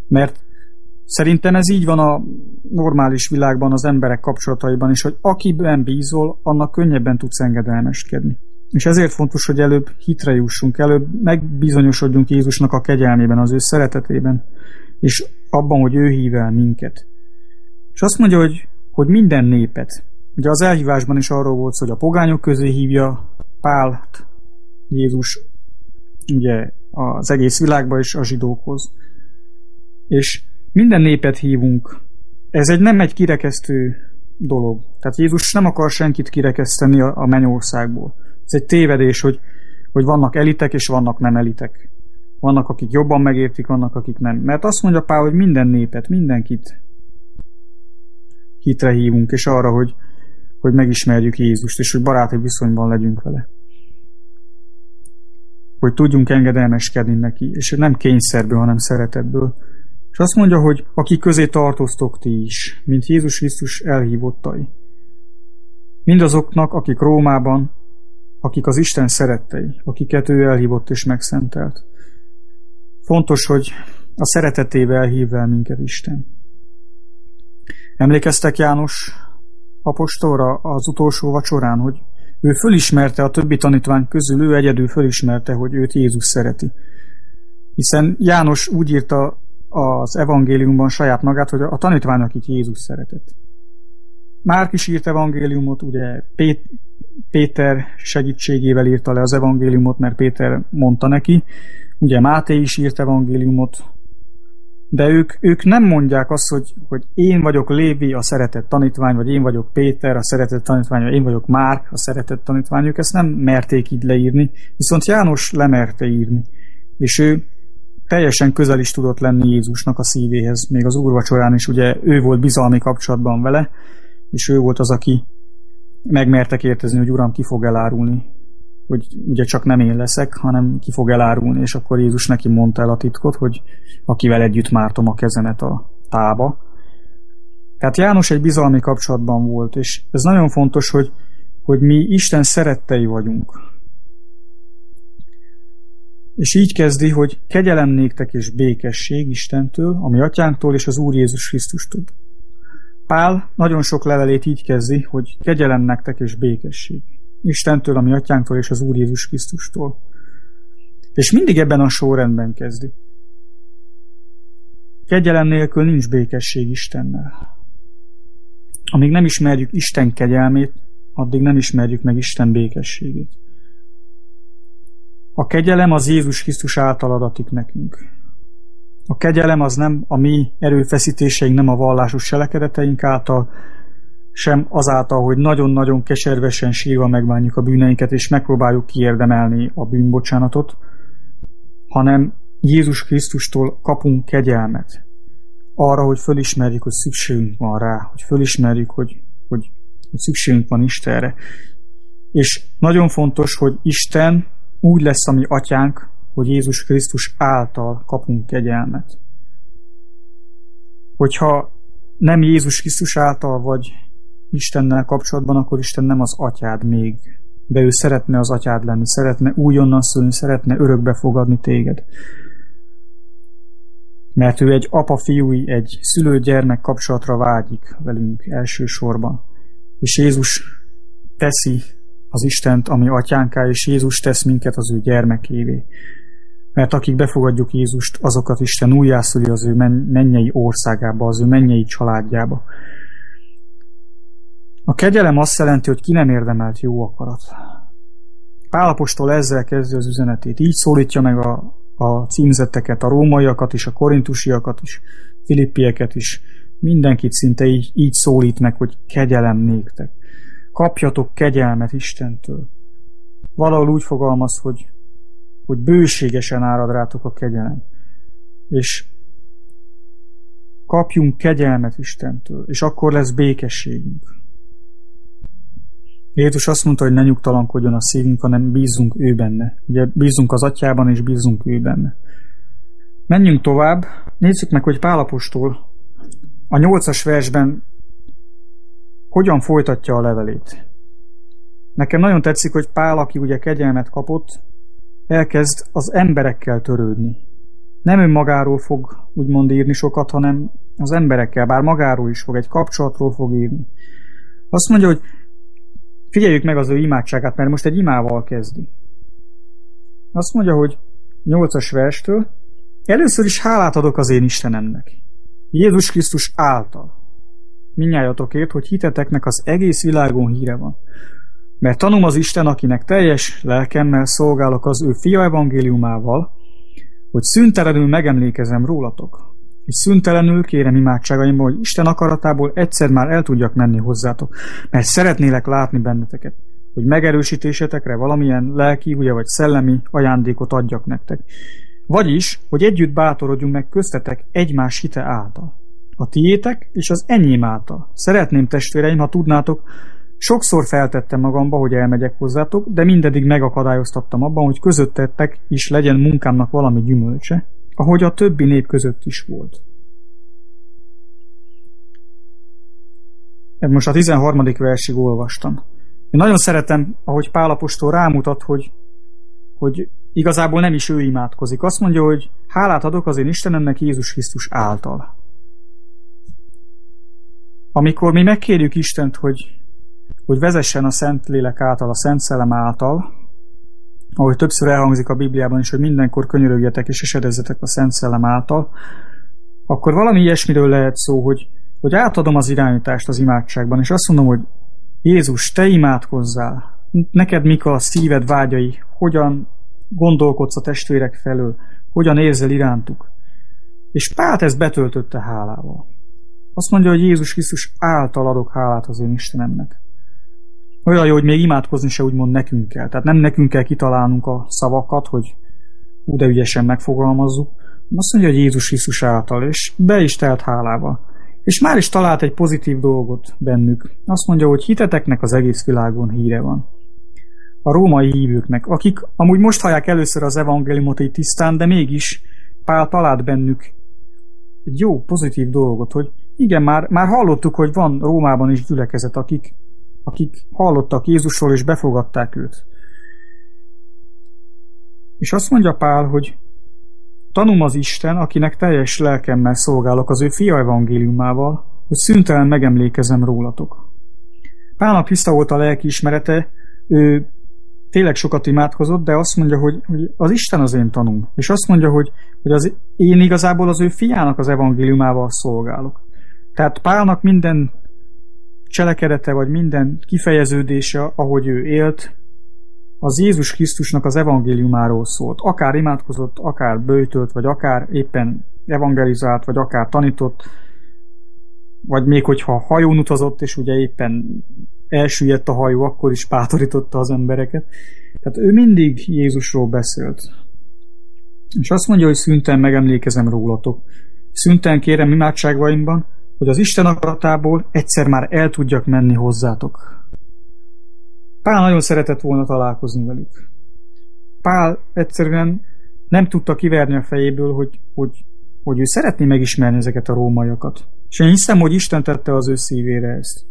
Mert Szerintem ez így van a normális világban, az emberek kapcsolataiban is, hogy akiben bízol, annak könnyebben tudsz engedelmeskedni. És ezért fontos, hogy előbb hitre jussunk, előbb megbizonyosodjunk Jézusnak a kegyelmében, az ő szeretetében, és abban, hogy ő hív el minket. És azt mondja, hogy, hogy minden népet. Ugye az elhívásban is arról volt hogy a pogányok közé hívja Pált Jézus ugye az egész világba és a zsidókhoz. És minden népet hívunk. Ez egy nem egy kirekesztő dolog. Tehát Jézus nem akar senkit kirekeszteni a, a mennyországból. Ez egy tévedés, hogy, hogy vannak elitek és vannak nem elitek. Vannak, akik jobban megértik, vannak, akik nem. Mert azt mondja Pál, hogy minden népet, mindenkit hitre hívunk, és arra, hogy, hogy megismerjük Jézust, és hogy baráti viszonyban legyünk vele. Hogy tudjunk engedelmeskedni neki, és nem kényszerből, hanem szeretetből. És azt mondja, hogy aki közé tartoztok ti is, mint Jézus Krisztus elhívottai. Mindazoknak, akik Rómában, akik az Isten szerettei, akiket ő elhívott és megszentelt. Fontos, hogy a szeretetével hív el minket Isten. Emlékeztek János apostolra az utolsó vacsorán, hogy ő fölismerte a többi tanítvány közül, ő egyedül fölismerte, hogy őt Jézus szereti. Hiszen János úgy írta az evangéliumban saját magát, hogy a tanítvány, akit Jézus szeretett. Márk is írt evangéliumot, ugye Pét, Péter segítségével írta le az evangéliumot, mert Péter mondta neki. Ugye Máté is írt evangéliumot, de ők, ők nem mondják azt, hogy, hogy én vagyok Lévi, a szeretett tanítvány, vagy én vagyok Péter, a szeretett tanítvány, vagy én vagyok Márk, a szeretett tanítvány, ők ezt nem merték így leírni, viszont János lemerte írni. És ő teljesen közel is tudott lenni Jézusnak a szívéhez, még az úrvacsorán is ugye ő volt bizalmi kapcsolatban vele, és ő volt az, aki megmerte kérdezni, hogy Uram, ki fog elárulni. Hogy ugye csak nem én leszek, hanem ki fog elárulni, és akkor Jézus neki mondta el a titkot, hogy akivel együtt mártom a kezemet a tába. Tehát János egy bizalmi kapcsolatban volt, és ez nagyon fontos, hogy, hogy mi Isten szerettei vagyunk. És így kezdi, hogy kegyelem néktek és békesség Istentől, ami atyánktól és az Úr Jézus Krisztustól. Pál nagyon sok levelét így kezdi, hogy kegyelem nektek és békesség. Istentől, ami atyánktól és az Úr Jézus Krisztustól. És mindig ebben a sorrendben kezdi. Kegyelem nélkül nincs békesség Istennel. Amíg nem ismerjük Isten kegyelmét, addig nem ismerjük meg Isten békességét. A kegyelem az Jézus Krisztus által adatik nekünk. A kegyelem az nem a mi erőfeszítéseink, nem a vallásos cselekedeteink által, sem azáltal, hogy nagyon-nagyon keservesen sírva megbánjuk a bűneinket, és megpróbáljuk kiérdemelni a bűnbocsánatot, hanem Jézus Krisztustól kapunk kegyelmet. Arra, hogy fölismerjük, hogy szükségünk van rá, hogy fölismerjük, hogy, hogy, hogy szükségünk van Istenre. És nagyon fontos, hogy Isten úgy lesz a mi atyánk, hogy Jézus Krisztus által kapunk kegyelmet. Hogyha nem Jézus Krisztus által vagy Istennel kapcsolatban, akkor Isten nem az atyád még, de ő szeretne az atyád lenni, szeretne újonnan szülni, szeretne örökbe fogadni téged. Mert ő egy apa-fiúi, egy szülő-gyermek kapcsolatra vágyik velünk elsősorban. És Jézus teszi az Istent, ami atyánká, és Jézus tesz minket az ő gyermekévé. Mert akik befogadjuk Jézust, azokat Isten újjászüli az ő mennyei országába, az ő mennyei családjába. A kegyelem azt jelenti, hogy ki nem érdemelt jó akarat. Pálapostól ezzel kezdő az üzenetét. Így szólítja meg a, a címzetteket, a rómaiakat is, a korintusiakat is, filippieket is. Mindenkit szinte így, így szólít meg, hogy kegyelem néktek. Kapjatok kegyelmet Istentől. Valahol úgy fogalmaz, hogy hogy bőségesen árad rátok a kegyelem. És kapjunk kegyelmet Istentől, és akkor lesz békességünk. Jézus azt mondta, hogy ne nyugtalankodjon a szívünk, hanem bízzunk ő benne. Ugye bízunk az atyában, és bízzunk ő benne. Menjünk tovább, nézzük meg, hogy Pálapostól a nyolcas versben hogyan folytatja a levelét. Nekem nagyon tetszik, hogy Pál, aki ugye kegyelmet kapott, elkezd az emberekkel törődni. nem önmagáról fog úgymond írni sokat, hanem az emberekkel, bár magáról is fog, egy kapcsolatról fog írni. Azt mondja, hogy figyeljük meg az ő imádságát, mert most egy imával kezdi. Azt mondja, hogy 8-as verstől, először is hálát adok az én Istenemnek. Jézus Krisztus által. Minnyájatokért, hogy hiteteknek az egész világon híre van. Mert tanum az Isten, akinek teljes lelkemmel szolgálok az ő fia evangéliumával, hogy szüntelenül megemlékezem rólatok, és szüntelenül kérem imádságaimból, hogy Isten akaratából egyszer már el tudjak menni hozzátok, mert szeretnélek látni benneteket, hogy megerősítésetekre valamilyen lelki, ugye, vagy szellemi ajándékot adjak nektek. Vagyis, hogy együtt bátorodjunk meg köztetek egymás hite által. A tiétek és az enyém által. Szeretném, testvéreim, ha tudnátok, Sokszor feltettem magamba, hogy elmegyek hozzátok, de mindedig megakadályoztattam abban, hogy közöttetek is legyen munkámnak valami gyümölcse, ahogy a többi nép között is volt. Most a 13. versig olvastam. Én nagyon szeretem, ahogy Pálapostól rámutat, hogy, hogy igazából nem is ő imádkozik. Azt mondja, hogy hálát adok az én Istenemnek Jézus Krisztus által. Amikor mi megkérjük Istent, hogy hogy vezessen a Szent Lélek által, a Szent Szellem által, ahogy többször elhangzik a Bibliában is, hogy mindenkor könyörögjetek és esedezzetek a Szent Szellem által, akkor valami ilyesmiről lehet szó, hogy, hogy átadom az irányítást az imádságban, és azt mondom, hogy Jézus, te imádkozzál, neked mik a szíved vágyai, hogyan gondolkodsz a testvérek felől, hogyan érzel irántuk. És Pát ezt betöltötte hálával. Azt mondja, hogy Jézus Krisztus által adok hálát az én Istenemnek olyan jó, hogy még imádkozni se úgymond nekünk kell. Tehát nem nekünk kell kitalálnunk a szavakat, hogy hú, de ügyesen megfogalmazzuk. Azt mondja, hogy Jézus Krisztus által, és be is telt hálába. És már is talált egy pozitív dolgot bennük. Azt mondja, hogy hiteteknek az egész világon híre van. A római hívőknek, akik amúgy most hallják először az evangéliumot egy tisztán, de mégis Pál talált bennük egy jó, pozitív dolgot, hogy igen, már, már hallottuk, hogy van Rómában is gyülekezet, akik akik hallottak Jézusról és befogadták őt. És azt mondja Pál, hogy tanum az Isten, akinek teljes lelkemmel szolgálok az ő fia evangéliumával, hogy szüntelen megemlékezem rólatok. Pálnak tiszta volt a lelki ismerete, ő tényleg sokat imádkozott, de azt mondja, hogy, hogy az Isten az én tanum. És azt mondja, hogy, hogy az, én igazából az ő fiának az evangéliumával szolgálok. Tehát Pálnak minden cselekedete, vagy minden kifejeződése, ahogy ő élt, az Jézus Krisztusnak az evangéliumáról szólt. Akár imádkozott, akár bőtölt, vagy akár éppen evangelizált, vagy akár tanított, vagy még hogyha hajón utazott, és ugye éppen elsüllyedt a hajó, akkor is bátorította az embereket. Tehát ő mindig Jézusról beszélt. És azt mondja, hogy szünten megemlékezem rólatok. Szünten kérem imádságvaimban, hogy az Isten akaratából egyszer már el tudjak menni hozzátok. Pál nagyon szeretett volna találkozni velük. Pál egyszerűen nem tudta kiverni a fejéből, hogy, hogy, hogy ő szeretné megismerni ezeket a rómaiakat. És én hiszem, hogy Isten tette az ő szívére ezt.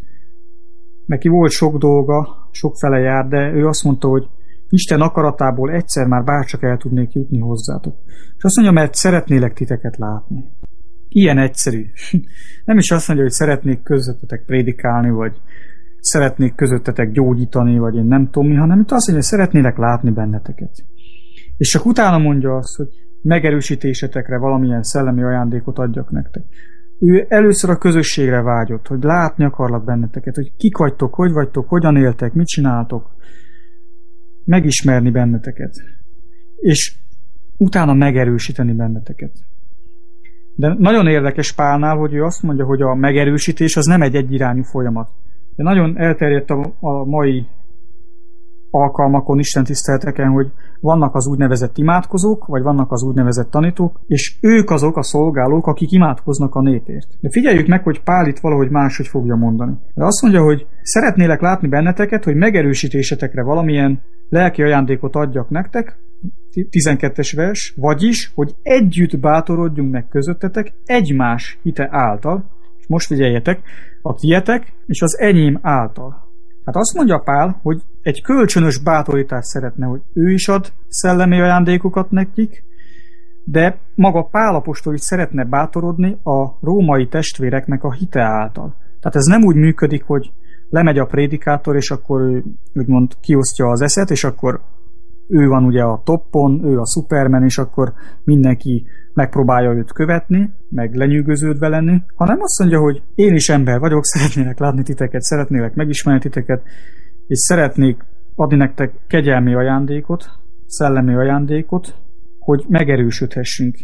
Neki volt sok dolga, sok fele jár, de ő azt mondta, hogy Isten akaratából egyszer már bárcsak el tudnék jutni hozzátok. És azt mondja, mert szeretnélek titeket látni. Ilyen egyszerű. Nem is azt mondja, hogy szeretnék közöttetek prédikálni, vagy szeretnék közöttetek gyógyítani, vagy én nem tudom mi, hanem itt azt mondja, hogy szeretnélek látni benneteket. És csak utána mondja azt, hogy megerősítésetekre valamilyen szellemi ajándékot adjak nektek. Ő először a közösségre vágyott, hogy látni akarlak benneteket, hogy kik vagytok, hogy vagytok, hogyan éltek, mit csináltok. Megismerni benneteket. És utána megerősíteni benneteket. De nagyon érdekes Pálnál, hogy ő azt mondja, hogy a megerősítés az nem egy egyirányú folyamat. De nagyon elterjedt a, a mai alkalmakon, Isten tisztelteken, hogy vannak az úgynevezett imádkozók, vagy vannak az úgynevezett tanítók, és ők azok a szolgálók, akik imádkoznak a népért. De figyeljük meg, hogy Pál itt valahogy máshogy fogja mondani. De azt mondja, hogy szeretnélek látni benneteket, hogy megerősítésetekre valamilyen lelki ajándékot adjak nektek, 12-es vers, vagyis, hogy együtt bátorodjunk meg közöttetek egymás hite által, és most figyeljetek, a tietek és az enyém által. Hát azt mondja Pál, hogy egy kölcsönös bátorítást szeretne, hogy ő is ad szellemi ajándékokat nekik, de maga Pálapostól is szeretne bátorodni a római testvéreknek a hite által. Tehát ez nem úgy működik, hogy lemegy a prédikátor, és akkor úgymond kiosztja az eszet, és akkor ő van ugye a toppon, ő a Superman, és akkor mindenki megpróbálja őt követni, meg lenyűgöződve lenni, hanem azt mondja, hogy én is ember vagyok, szeretnélek látni titeket, szeretnélek megismerni titeket, és szeretnék adni nektek kegyelmi ajándékot, szellemi ajándékot, hogy megerősödhessünk.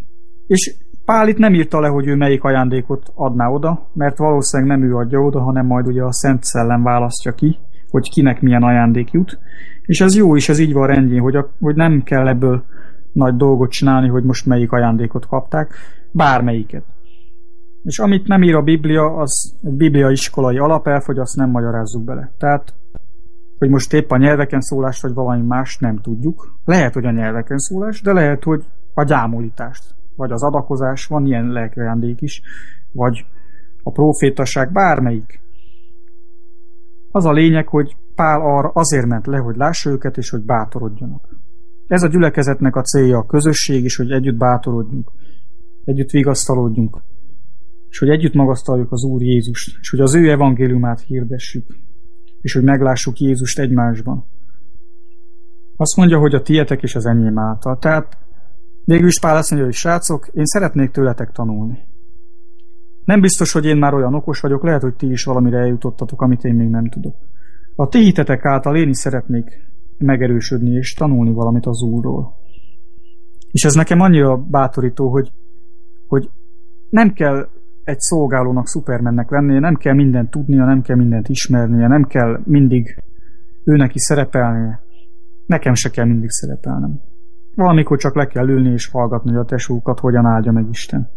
És Pál itt nem írta le, hogy ő melyik ajándékot adná oda, mert valószínűleg nem ő adja oda, hanem majd ugye a Szent Szellem választja ki, hogy kinek milyen ajándék jut. És ez jó is, ez így van rendjén, hogy, a, hogy nem kell ebből nagy dolgot csinálni, hogy most melyik ajándékot kapták, bármelyiket. És amit nem ír a Biblia, az egy biblia iskolai alapelv, hogy azt nem magyarázzuk bele. Tehát, hogy most épp a nyelveken szólás, vagy valami más, nem tudjuk. Lehet, hogy a nyelveken szólás, de lehet, hogy a gyámolítást, vagy az adakozás, van ilyen lelkajándék is, vagy a profétaság, bármelyik. Az a lényeg, hogy Pál arra azért ment le, hogy lássa őket, és hogy bátorodjanak. Ez a gyülekezetnek a célja, a közösség is, hogy együtt bátorodjunk, együtt vigasztalódjunk, és hogy együtt magasztaljuk az Úr Jézust, és hogy az ő evangéliumát hirdessük, és hogy meglássuk Jézust egymásban. Azt mondja, hogy a tietek és az enyém által. Tehát végül is Pál azt mondja, hogy srácok, én szeretnék tőletek tanulni. Nem biztos, hogy én már olyan okos vagyok, lehet, hogy ti is valamire eljutottatok, amit én még nem tudok. A ti hitetek által én is szeretnék megerősödni és tanulni valamit az Úrról. És ez nekem annyira bátorító, hogy, hogy nem kell egy szolgálónak szupermennek lennie, nem kell mindent tudnia, nem kell mindent ismernie, nem kell mindig őnek is szerepelnie. Nekem se kell mindig szerepelnem. Valamikor csak le kell ülni és hallgatni, hogy a tesókat hogyan áldja meg Isten.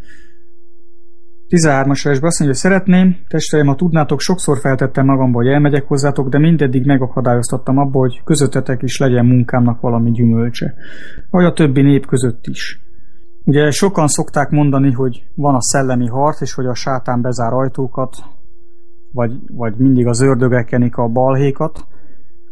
13-as versben azt mondja, hogy szeretném, testvéreim, ha tudnátok, sokszor feltettem magamba, hogy elmegyek hozzátok, de mindeddig megakadályoztattam abból, hogy közöttetek is legyen munkámnak valami gyümölcse. Vagy a többi nép között is. Ugye sokan szokták mondani, hogy van a szellemi harc, és hogy a sátán bezár ajtókat, vagy, vagy mindig az ördögek kenik a balhékat,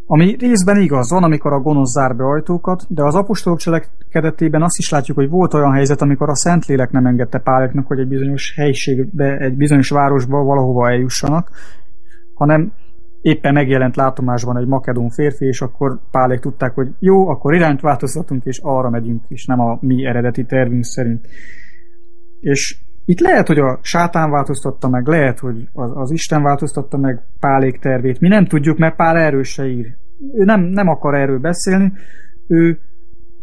ami részben igaz, van, amikor a gonosz zár be ajtókat, de az apostolok cselekedetében azt is látjuk, hogy volt olyan helyzet, amikor a Szentlélek nem engedte Páleknak, hogy egy bizonyos helyiségbe, egy bizonyos városba valahova eljussanak, hanem éppen megjelent látomásban egy makedón férfi, és akkor Pálék tudták, hogy jó, akkor irányt változtatunk, és arra megyünk, és nem a mi eredeti tervünk szerint. És itt lehet, hogy a sátán változtatta meg, lehet, hogy az, az Isten változtatta meg Pálék tervét. Mi nem tudjuk, mert Pál erről se ír. Ő nem, nem akar erről beszélni, ő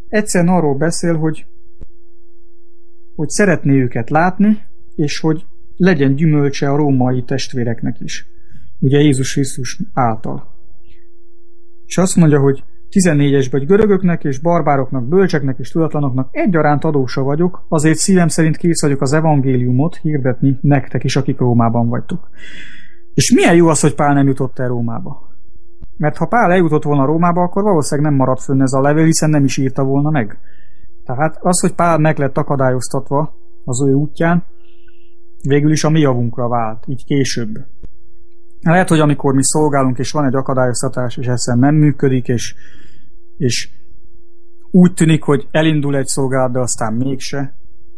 egyszerűen arról beszél, hogy, hogy szeretné őket látni, és hogy legyen gyümölcse a római testvéreknek is. Ugye Jézus Krisztus által. És azt mondja, hogy 14-es vagy görögöknek és barbároknak, bölcseknek és tudatlanoknak egyaránt adósa vagyok, azért szívem szerint kész vagyok az evangéliumot hirdetni nektek is, akik Rómában vagytok. És milyen jó az, hogy Pál nem jutott el Rómába. Mert ha Pál eljutott volna Rómába, akkor valószínűleg nem maradt fönn ez a levél, hiszen nem is írta volna meg. Tehát az, hogy Pál meg lett akadályoztatva az ő útján, végül is a mi javunkra vált, így később. Lehet, hogy amikor mi szolgálunk, és van egy akadályoztatás, és ez nem működik, és és úgy tűnik, hogy elindul egy szolgálat, de aztán mégse.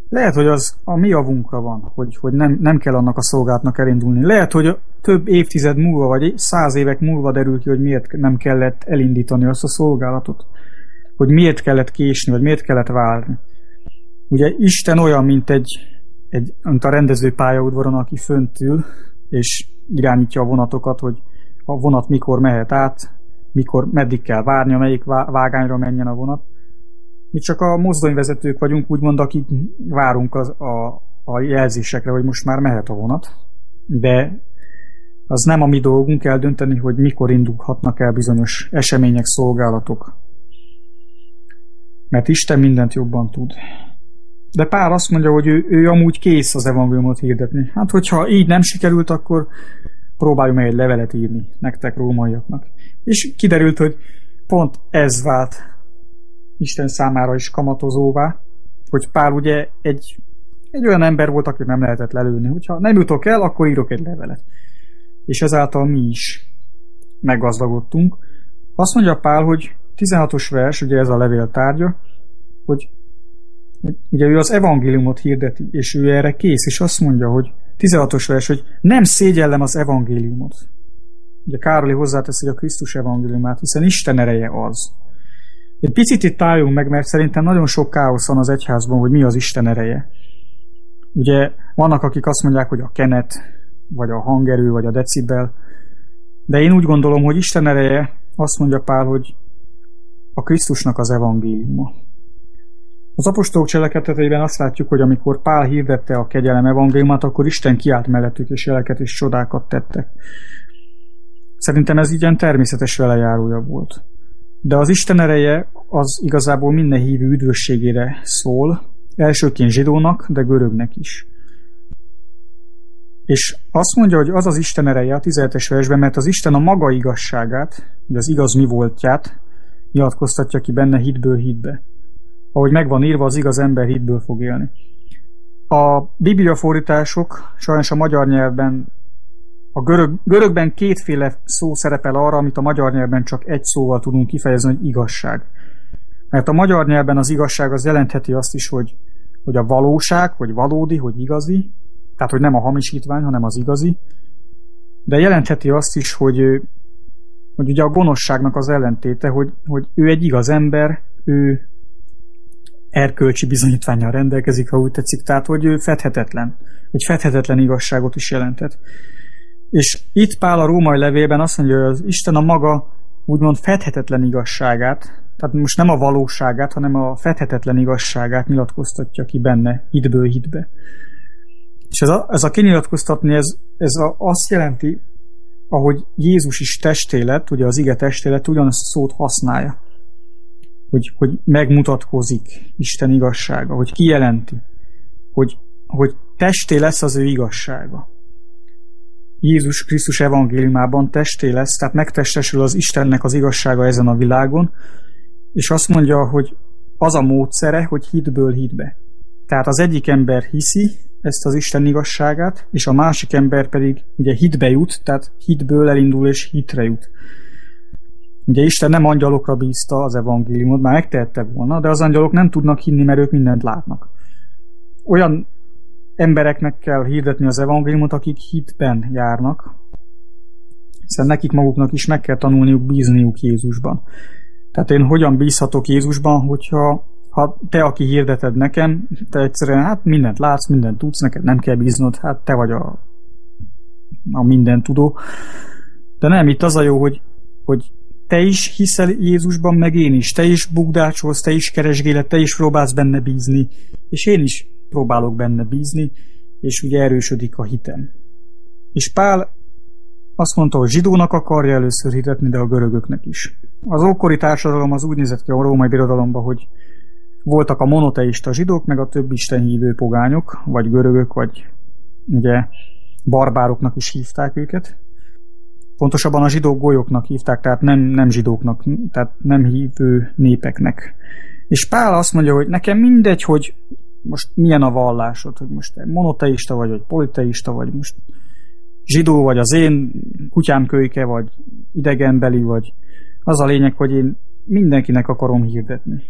Lehet, hogy az a mi javunkra van, hogy, hogy nem, nem kell annak a szolgálatnak elindulni. Lehet, hogy több évtized múlva, vagy száz évek múlva derül ki, hogy miért nem kellett elindítani azt a szolgálatot. Hogy miért kellett késni, vagy miért kellett várni. Ugye Isten olyan, mint egy, egy mint a rendező pályaudvaron, aki fönt ül, és irányítja a vonatokat, hogy a vonat mikor mehet át, mikor, meddig kell várnia, melyik vágányra menjen a vonat. Mi csak a mozdonyvezetők vagyunk, úgymond, akik várunk az, a, a jelzésekre, hogy most már mehet a vonat, de az nem a mi dolgunk eldönteni, hogy mikor indulhatnak el bizonyos események, szolgálatok. Mert Isten mindent jobban tud. De pár azt mondja, hogy ő, ő amúgy kész az evangéliumot hirdetni. Hát, hogyha így nem sikerült, akkor próbáljunk meg egy levelet írni nektek rómaiaknak. És kiderült, hogy pont ez vált Isten számára is kamatozóvá, hogy Pál ugye egy, egy olyan ember volt, aki nem lehetett lelőni. Hogyha nem jutok el, akkor írok egy levelet. És ezáltal mi is meggazdagodtunk. Azt mondja Pál, hogy 16-os vers, ugye ez a levél tárgya, hogy Ugye ő az evangéliumot hirdeti, és ő erre kész, és azt mondja, hogy 16-os vers, hogy nem szégyellem az evangéliumot. Ugye Károli hozzáteszi a Krisztus evangéliumát, hiszen Isten ereje az. Egy picit itt álljunk meg, mert szerintem nagyon sok káosz van az egyházban, hogy mi az Isten ereje. Ugye vannak, akik azt mondják, hogy a kenet, vagy a hangerő, vagy a decibel, de én úgy gondolom, hogy Isten ereje azt mondja Pál, hogy a Krisztusnak az evangéliuma. Az apostolok cselekedeteiben azt látjuk, hogy amikor Pál hirdette a kegyelem evangéliumát, akkor Isten kiállt mellettük, és jeleket és csodákat tettek. Szerintem ez ilyen természetes velejárója volt. De az Isten ereje az igazából minden hívő üdvösségére szól, elsőként zsidónak, de görögnek is. És azt mondja, hogy az az Isten ereje a 17-es versben, mert az Isten a maga igazságát, vagy az igaz mi voltját nyilatkoztatja ki benne hitből hitbe. Ahogy megvan írva, az igaz ember hitből fog élni. A bibliafordítások sajnos a magyar nyelvben a görög, görögben kétféle szó szerepel arra, amit a magyar nyelvben csak egy szóval tudunk kifejezni, hogy igazság. Mert a magyar nyelvben az igazság az jelentheti azt is, hogy, hogy a valóság, hogy valódi, hogy igazi, tehát hogy nem a hamisítvány, hanem az igazi, de jelentheti azt is, hogy, hogy ugye a gonoszságnak az ellentéte, hogy, hogy ő egy igaz ember, ő erkölcsi bizonyítványjal rendelkezik, ha úgy tetszik, tehát hogy ő fedhetetlen. Egy fedhetetlen igazságot is jelentett. És itt Pál a római levélben azt mondja, hogy az Isten a maga úgymond fedhetetlen igazságát, tehát most nem a valóságát, hanem a fedhetetlen igazságát nyilatkoztatja ki benne, hitből hitbe. És ez a, ez a kinyilatkoztatni, ez, ez a, azt jelenti, ahogy Jézus is testélet, ugye az ige testélet ugyanazt szót használja. Hogy, hogy megmutatkozik Isten igazsága, hogy kijelenti, hogy, hogy testé lesz az ő igazsága. Jézus Krisztus evangéliumában testé lesz, tehát megtestesül az Istennek az igazsága ezen a világon, és azt mondja, hogy az a módszere, hogy hitből hitbe. Tehát az egyik ember hiszi ezt az Isten igazságát, és a másik ember pedig ugye hitbe jut, tehát hitből elindul és hitre jut. Ugye Isten nem angyalokra bízta az evangéliumot, már megtehette volna, de az angyalok nem tudnak hinni, mert ők mindent látnak. Olyan embereknek kell hirdetni az evangéliumot, akik hitben járnak, hiszen nekik maguknak is meg kell tanulniuk bízniuk Jézusban. Tehát én hogyan bízhatok Jézusban, hogyha ha te, aki hirdeted nekem, te egyszerűen hát mindent látsz, mindent tudsz, neked nem kell bíznod, hát te vagy a, a minden tudó. De nem, itt az a jó, hogy, hogy te is hiszel Jézusban, meg én is. Te is bugdácsolsz, te is keresgéled, te is próbálsz benne bízni, és én is próbálok benne bízni, és ugye erősödik a hitem. És Pál azt mondta, hogy zsidónak akarja először hitetni, de a görögöknek is. Az ókori társadalom az úgy nézett ki a római birodalomban, hogy voltak a monoteista zsidók, meg a több istenhívő pogányok, vagy görögök, vagy ugye barbároknak is hívták őket. Pontosabban a zsidók golyoknak hívták, tehát nem, nem zsidóknak, tehát nem hívő népeknek. És Pál azt mondja, hogy nekem mindegy, hogy most milyen a vallásod, hogy most monoteista vagy, vagy politeista vagy, most zsidó vagy az én kutyám kölyke, vagy idegenbeli, vagy az a lényeg, hogy én mindenkinek akarom hirdetni.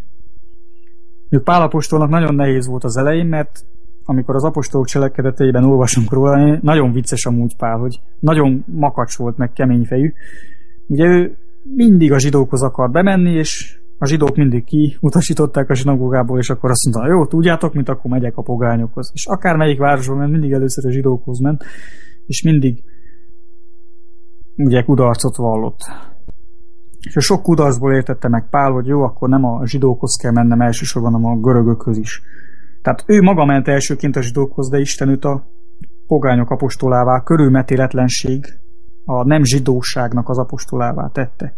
Mondjuk Pálapostolnak nagyon nehéz volt az elején, mert amikor az apostolok cselekedeteiben olvasunk róla, nagyon vicces amúgy Pál, hogy nagyon makacs volt, meg kemény fejű. Ugye ő mindig a zsidókhoz akar bemenni, és a zsidók mindig kiutasították a zsinagógából, és akkor azt mondta, jó, tudjátok, mint akkor megyek a pogányokhoz. És akármelyik városban ment, mindig először a zsidókhoz ment, és mindig ugye kudarcot vallott. És a sok kudarcból értette meg Pál, hogy jó, akkor nem a zsidókhoz kell mennem elsősorban, hanem a görögökhöz is. Tehát ő maga ment elsőként a zsidókhoz, de Isten őt a pogányok apostolává, körülmetéletlenség, a nem zsidóságnak az apostolává tette.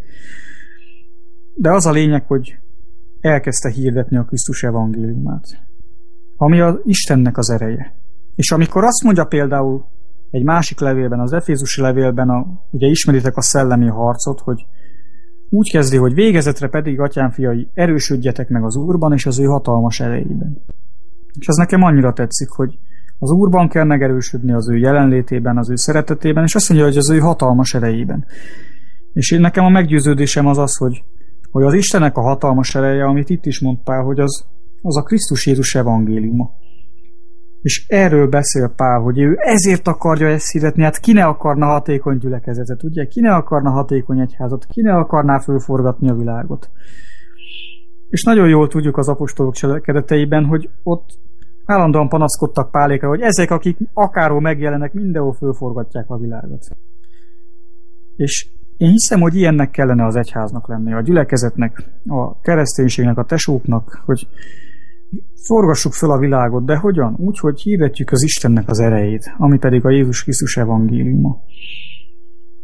De az a lényeg, hogy elkezdte hirdetni a Krisztus evangéliumát, ami az Istennek az ereje. És amikor azt mondja például egy másik levélben, az Efézusi levélben, a, ugye ismeritek a szellemi harcot, hogy úgy kezdi, hogy végezetre pedig, atyám fiai, erősödjetek meg az Úrban és az ő hatalmas erejében. És ez nekem annyira tetszik, hogy az Úrban kell megerősödni az ő jelenlétében, az ő szeretetében, és azt mondja, hogy az ő hatalmas erejében. És én nekem a meggyőződésem az az, hogy, hogy az Istenek a hatalmas ereje, amit itt is mondtál, hogy az, az a Krisztus Jézus evangéliuma. És erről beszél Pál, hogy ő ezért akarja ezt hirdetni, hát ki ne akarna hatékony gyülekezetet, ugye? Ki ne akarna hatékony egyházat, ki ne akarná fölforgatni a világot. És nagyon jól tudjuk az apostolok cselekedeteiben, hogy ott állandóan panaszkodtak Pálékra, hogy ezek, akik akárhol megjelennek, mindenhol fölforgatják a világot. És én hiszem, hogy ilyennek kellene az egyháznak lenni, a gyülekezetnek, a kereszténységnek, a tesóknak, hogy forgassuk fel a világot, de hogyan? Úgy, hogy hirdetjük az Istennek az erejét, ami pedig a Jézus Krisztus evangéliuma.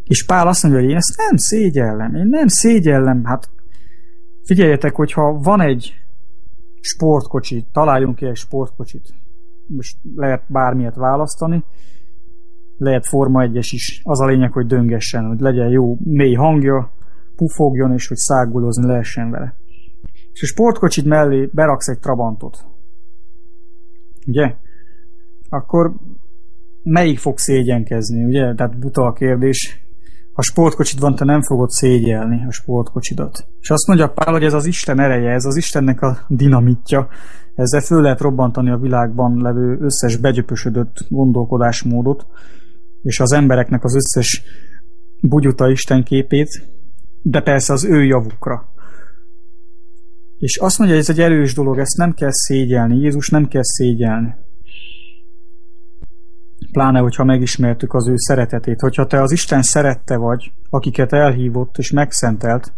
És Pál azt mondja, hogy én ezt nem szégyellem, én nem szégyellem, hát figyeljetek, hogyha van egy sportkocsi, találjunk ki egy sportkocsit, most lehet bármilyet választani, lehet Forma 1-es is, az a lényeg, hogy döngessen, hogy legyen jó mély hangja, pufogjon, és hogy szágulozni lehessen vele. És a sportkocsit mellé beraksz egy Trabantot. Ugye? Akkor melyik fog szégyenkezni, ugye? Tehát buta a kérdés. Ha sportkocsit van, te nem fogod szégyelni a sportkocsidat. És azt mondja Pál, hogy ez az Isten ereje, ez az Istennek a dinamitja, ezzel föl lehet robbantani a világban levő összes begyöpösödött gondolkodásmódot, és az embereknek az összes bugyuta Isten képét, de persze az ő javukra. És azt mondja, hogy ez egy erős dolog, ezt nem kell szégyelni, Jézus nem kell szégyelni. Pláne, hogyha megismertük az ő szeretetét. Hogyha te az Isten szerette vagy, akiket elhívott és megszentelt,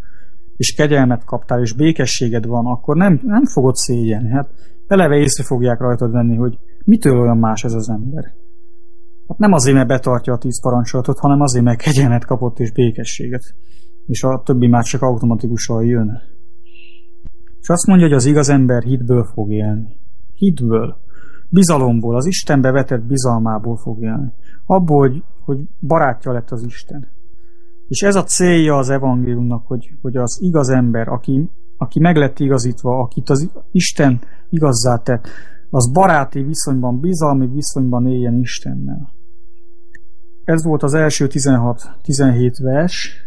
és kegyelmet kaptál, és békességed van, akkor nem, nem fogod szégyelni. Hát eleve észre fogják rajtad venni, hogy mitől olyan más ez az ember. Hát nem azért, mert betartja a tíz parancsolatot, hanem azért, mert kegyelmet kapott és békességet. És a többi már csak automatikusan jön. És azt mondja, hogy az igaz ember hitből fog élni. Hitből. Bizalomból, az Istenbe vetett bizalmából fog élni. Abból, hogy, hogy barátja lett az Isten. És ez a célja az evangéliumnak, hogy, hogy az igaz ember, aki, aki meg lett igazítva, akit az Isten igazzá tett, az baráti viszonyban, bizalmi viszonyban éljen Istennel. Ez volt az első 16-17 vers.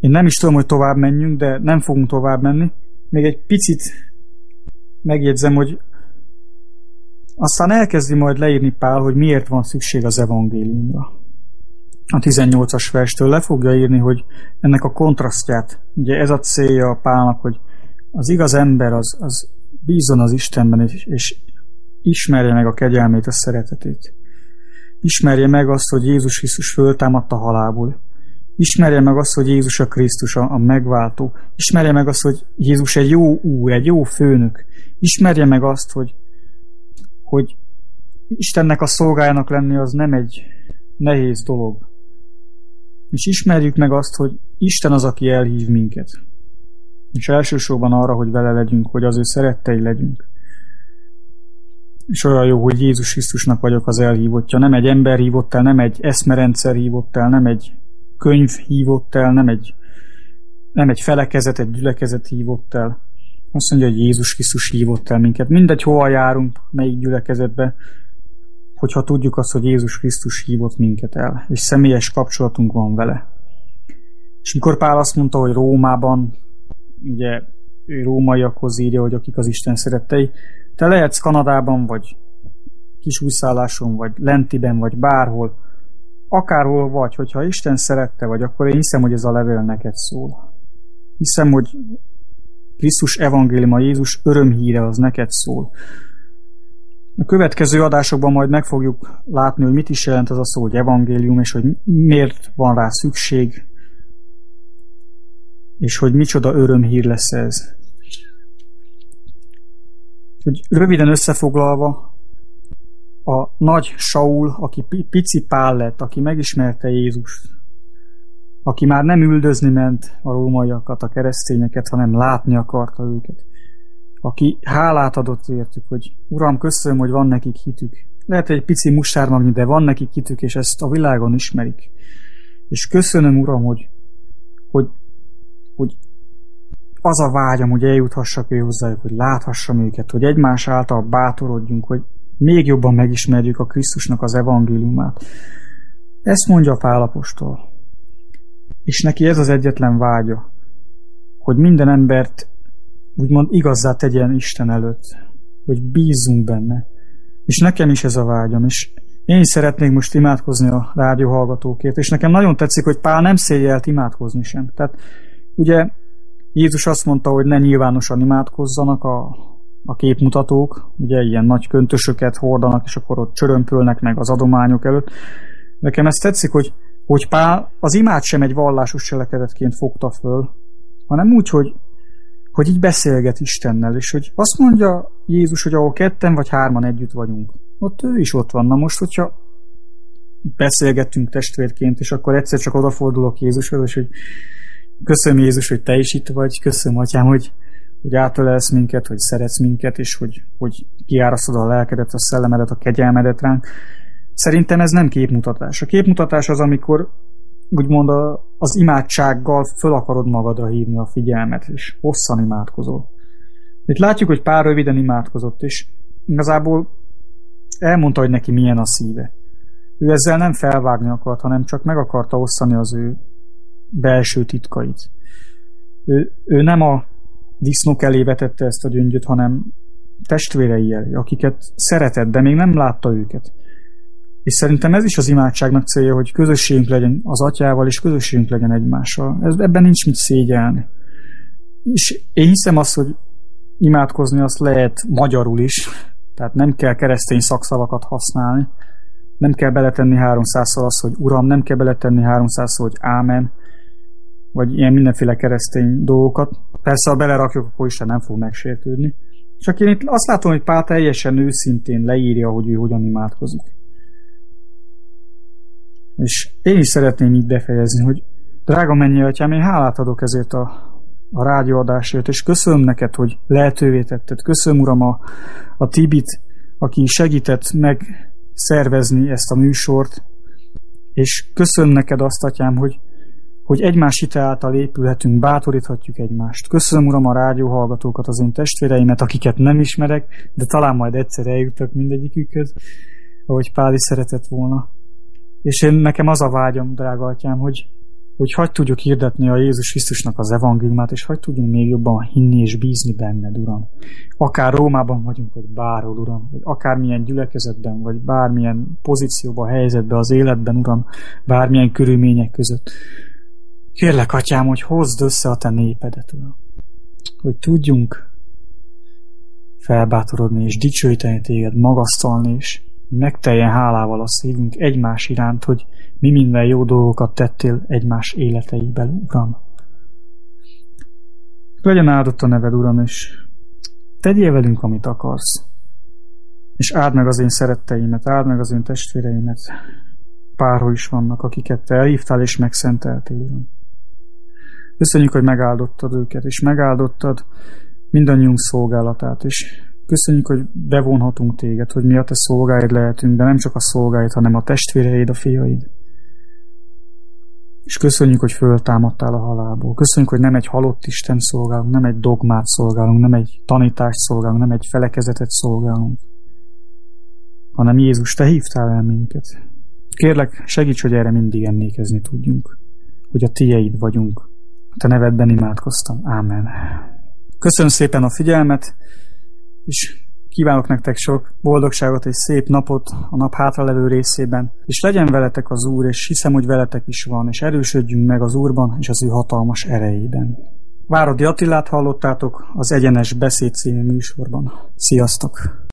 Én nem is tudom, hogy tovább menjünk, de nem fogunk tovább menni. Még egy picit megjegyzem, hogy aztán elkezdi majd leírni Pál, hogy miért van szükség az evangéliumra. A 18-as verstől le fogja írni, hogy ennek a kontrasztját, ugye ez a célja a Pálnak, hogy az igaz ember az, az bízzon az Istenben, és, és ismerje meg a kegyelmét, a szeretetét. Ismerje meg azt, hogy Jézus Krisztus föltámadt a. Ismerje meg azt, hogy Jézus a Krisztus, a, a megváltó. Ismerje meg azt, hogy Jézus egy jó úr, egy jó főnök. Ismerje meg azt, hogy, hogy Istennek a szolgájának lenni az nem egy nehéz dolog. És ismerjük meg azt, hogy Isten az, aki elhív minket. És elsősorban arra, hogy vele legyünk, hogy az ő szerettei legyünk. És olyan jó, hogy Jézus Krisztusnak vagyok az elhívottja. Nem egy ember hívott el, nem egy eszmerendszer hívott el, nem egy könyv hívott el, nem egy, nem egy felekezet, egy gyülekezet hívott el. Azt mondja, hogy Jézus Krisztus hívott el minket. Mindegy, hova járunk, melyik gyülekezetbe, hogyha tudjuk azt, hogy Jézus Krisztus hívott minket el, és személyes kapcsolatunk van vele. És mikor Pál azt mondta, hogy Rómában, ugye ő rómaiakhoz írja, hogy akik az Isten szerettei, te lehetsz Kanadában, vagy kis újszálláson, vagy lentiben, vagy bárhol, akárhol vagy, hogyha Isten szerette vagy, akkor én hiszem, hogy ez a levél neked szól. Hiszem, hogy Krisztus evangéliuma, Jézus örömhíre az neked szól. A következő adásokban majd meg fogjuk látni, hogy mit is jelent az a szó, hogy evangélium, és hogy miért van rá szükség, és hogy micsoda örömhír lesz ez. Hogy röviden összefoglalva, a nagy Saul, aki pici Pál lett, aki megismerte Jézust, aki már nem üldözni ment a rómaiakat, a keresztényeket, hanem látni akarta őket, aki hálát adott értük, hogy Uram, köszönöm, hogy van nekik hitük. Lehet egy pici musármagnyi, de van nekik hitük, és ezt a világon ismerik. És köszönöm, Uram, hogy, hogy, hogy az a vágyam, hogy eljuthassak ő hozzájuk, hogy láthassam őket, hogy egymás által bátorodjunk, hogy még jobban megismerjük a Krisztusnak az evangéliumát. Ezt mondja Pálapostól. És neki ez az egyetlen vágya, hogy minden embert úgymond igazzá tegyen Isten előtt, hogy bízzunk benne. És nekem is ez a vágyam, és én is szeretnék most imádkozni a rádióhallgatókért, és nekem nagyon tetszik, hogy Pál nem széljelt imádkozni sem. Tehát ugye Jézus azt mondta, hogy ne nyilvánosan imádkozzanak a, a képmutatók, ugye ilyen nagy köntösöket hordanak, és akkor ott csörömpölnek meg az adományok előtt. Nekem ez tetszik, hogy, hogy Pál az imád sem egy vallásos cselekedetként fogta föl, hanem úgy, hogy, hogy így beszélget Istennel, és hogy azt mondja Jézus, hogy ahol ketten vagy hárman együtt vagyunk, ott ő is ott van. Na most, hogyha beszélgettünk testvérként, és akkor egyszer csak odafordulok Jézushoz, és hogy köszönöm Jézus, hogy te is itt vagy, köszönöm Atyám, hogy, hogy átölelsz minket, hogy szeretsz minket, és hogy, hogy kiárasztod a lelkedet, a szellemedet, a kegyelmedet ránk. Szerintem ez nem képmutatás. A képmutatás az, amikor úgymond a, az imádsággal föl akarod magadra hívni a figyelmet, és hosszan imádkozol. Itt látjuk, hogy pár röviden imádkozott, és igazából elmondta, hogy neki milyen a szíve. Ő ezzel nem felvágni akart, hanem csak meg akarta osztani az ő belső titkait. Ő, ő nem a disznók elé vetette ezt a gyöngyöt, hanem testvérei elé, akiket szeretett, de még nem látta őket. És szerintem ez is az imádságnak célja, hogy közösségünk legyen az atyával, és közösségünk legyen egymással. Ez, ebben nincs mit szégyelni. És én hiszem azt, hogy imádkozni azt lehet magyarul is, tehát nem kell keresztény szakszavakat használni, nem kell beletenni 300-szor azt, hogy Uram, nem kell beletenni 300-szor, hogy Ámen, vagy ilyen mindenféle keresztény dolgokat. Persze, ha belerakjuk, akkor Isten nem fog megsértődni. Csak én itt azt látom, hogy Pál teljesen őszintén leírja, hogy ő hogyan imádkozik. És én is szeretném így befejezni, hogy drága mennyi atyám, én hálát adok ezért a, a rádióadásért, és köszönöm neked, hogy lehetővé tetted. Köszönöm, Uram, a, a Tibit, aki segített meg szervezni ezt a műsort, és köszönöm neked azt, atyám, hogy, hogy egymás hite által épülhetünk, bátoríthatjuk egymást. Köszönöm, Uram, a rádióhallgatókat, az én testvéreimet, akiket nem ismerek, de talán majd egyszer eljutok mindegyikükhöz, ahogy Páli szeretett volna. És én nekem az a vágyam, drága atyám, hogy, hogy hagyd tudjuk hirdetni a Jézus Krisztusnak az evangéliumát, és hagyd tudjunk még jobban hinni és bízni benned, Uram. Akár Rómában vagyunk, vagy bárhol, Uram, vagy akármilyen gyülekezetben, vagy bármilyen pozícióban, helyzetben az életben, Uram, bármilyen körülmények között. Kérlek, Atyám, hogy hozd össze a Te népedet, Uram. Hogy tudjunk felbátorodni és dicsőíteni Téged, magasztalni, és megteljen hálával a szívünk egymás iránt, hogy mi minden jó dolgokat tettél egymás életeiben, Uram. Legyen áldott a neved, Uram, és tegyél velünk, amit akarsz. És áld meg az én szeretteimet, áld meg az én testvéreimet. Párhol is vannak, akiket te elhívtál és megszenteltél, Uram. Köszönjük, hogy megáldottad őket, és megáldottad mindannyiunk szolgálatát, és Köszönjük, hogy bevonhatunk téged, hogy mi a te szolgáid lehetünk, de nem csak a szolgáid, hanem a testvéreid, a fiaid. És köszönjük, hogy föltámadtál a halálból. Köszönjük, hogy nem egy halott Isten szolgálunk, nem egy dogmát szolgálunk, nem egy tanítást szolgálunk, nem egy felekezetet szolgálunk, hanem Jézus, te hívtál el minket. Kérlek, segíts, hogy erre mindig emlékezni tudjunk, hogy a tieid vagyunk. Te nevedben imádkoztam. Ámen. Köszönöm szépen a figyelmet és kívánok nektek sok boldogságot és szép napot a nap hátralevő részében, és legyen veletek az Úr, és hiszem, hogy veletek is van, és erősödjünk meg az Úrban és az ő hatalmas erejében. Várodi Attilát hallottátok az Egyenes Beszéd című műsorban. Sziasztok!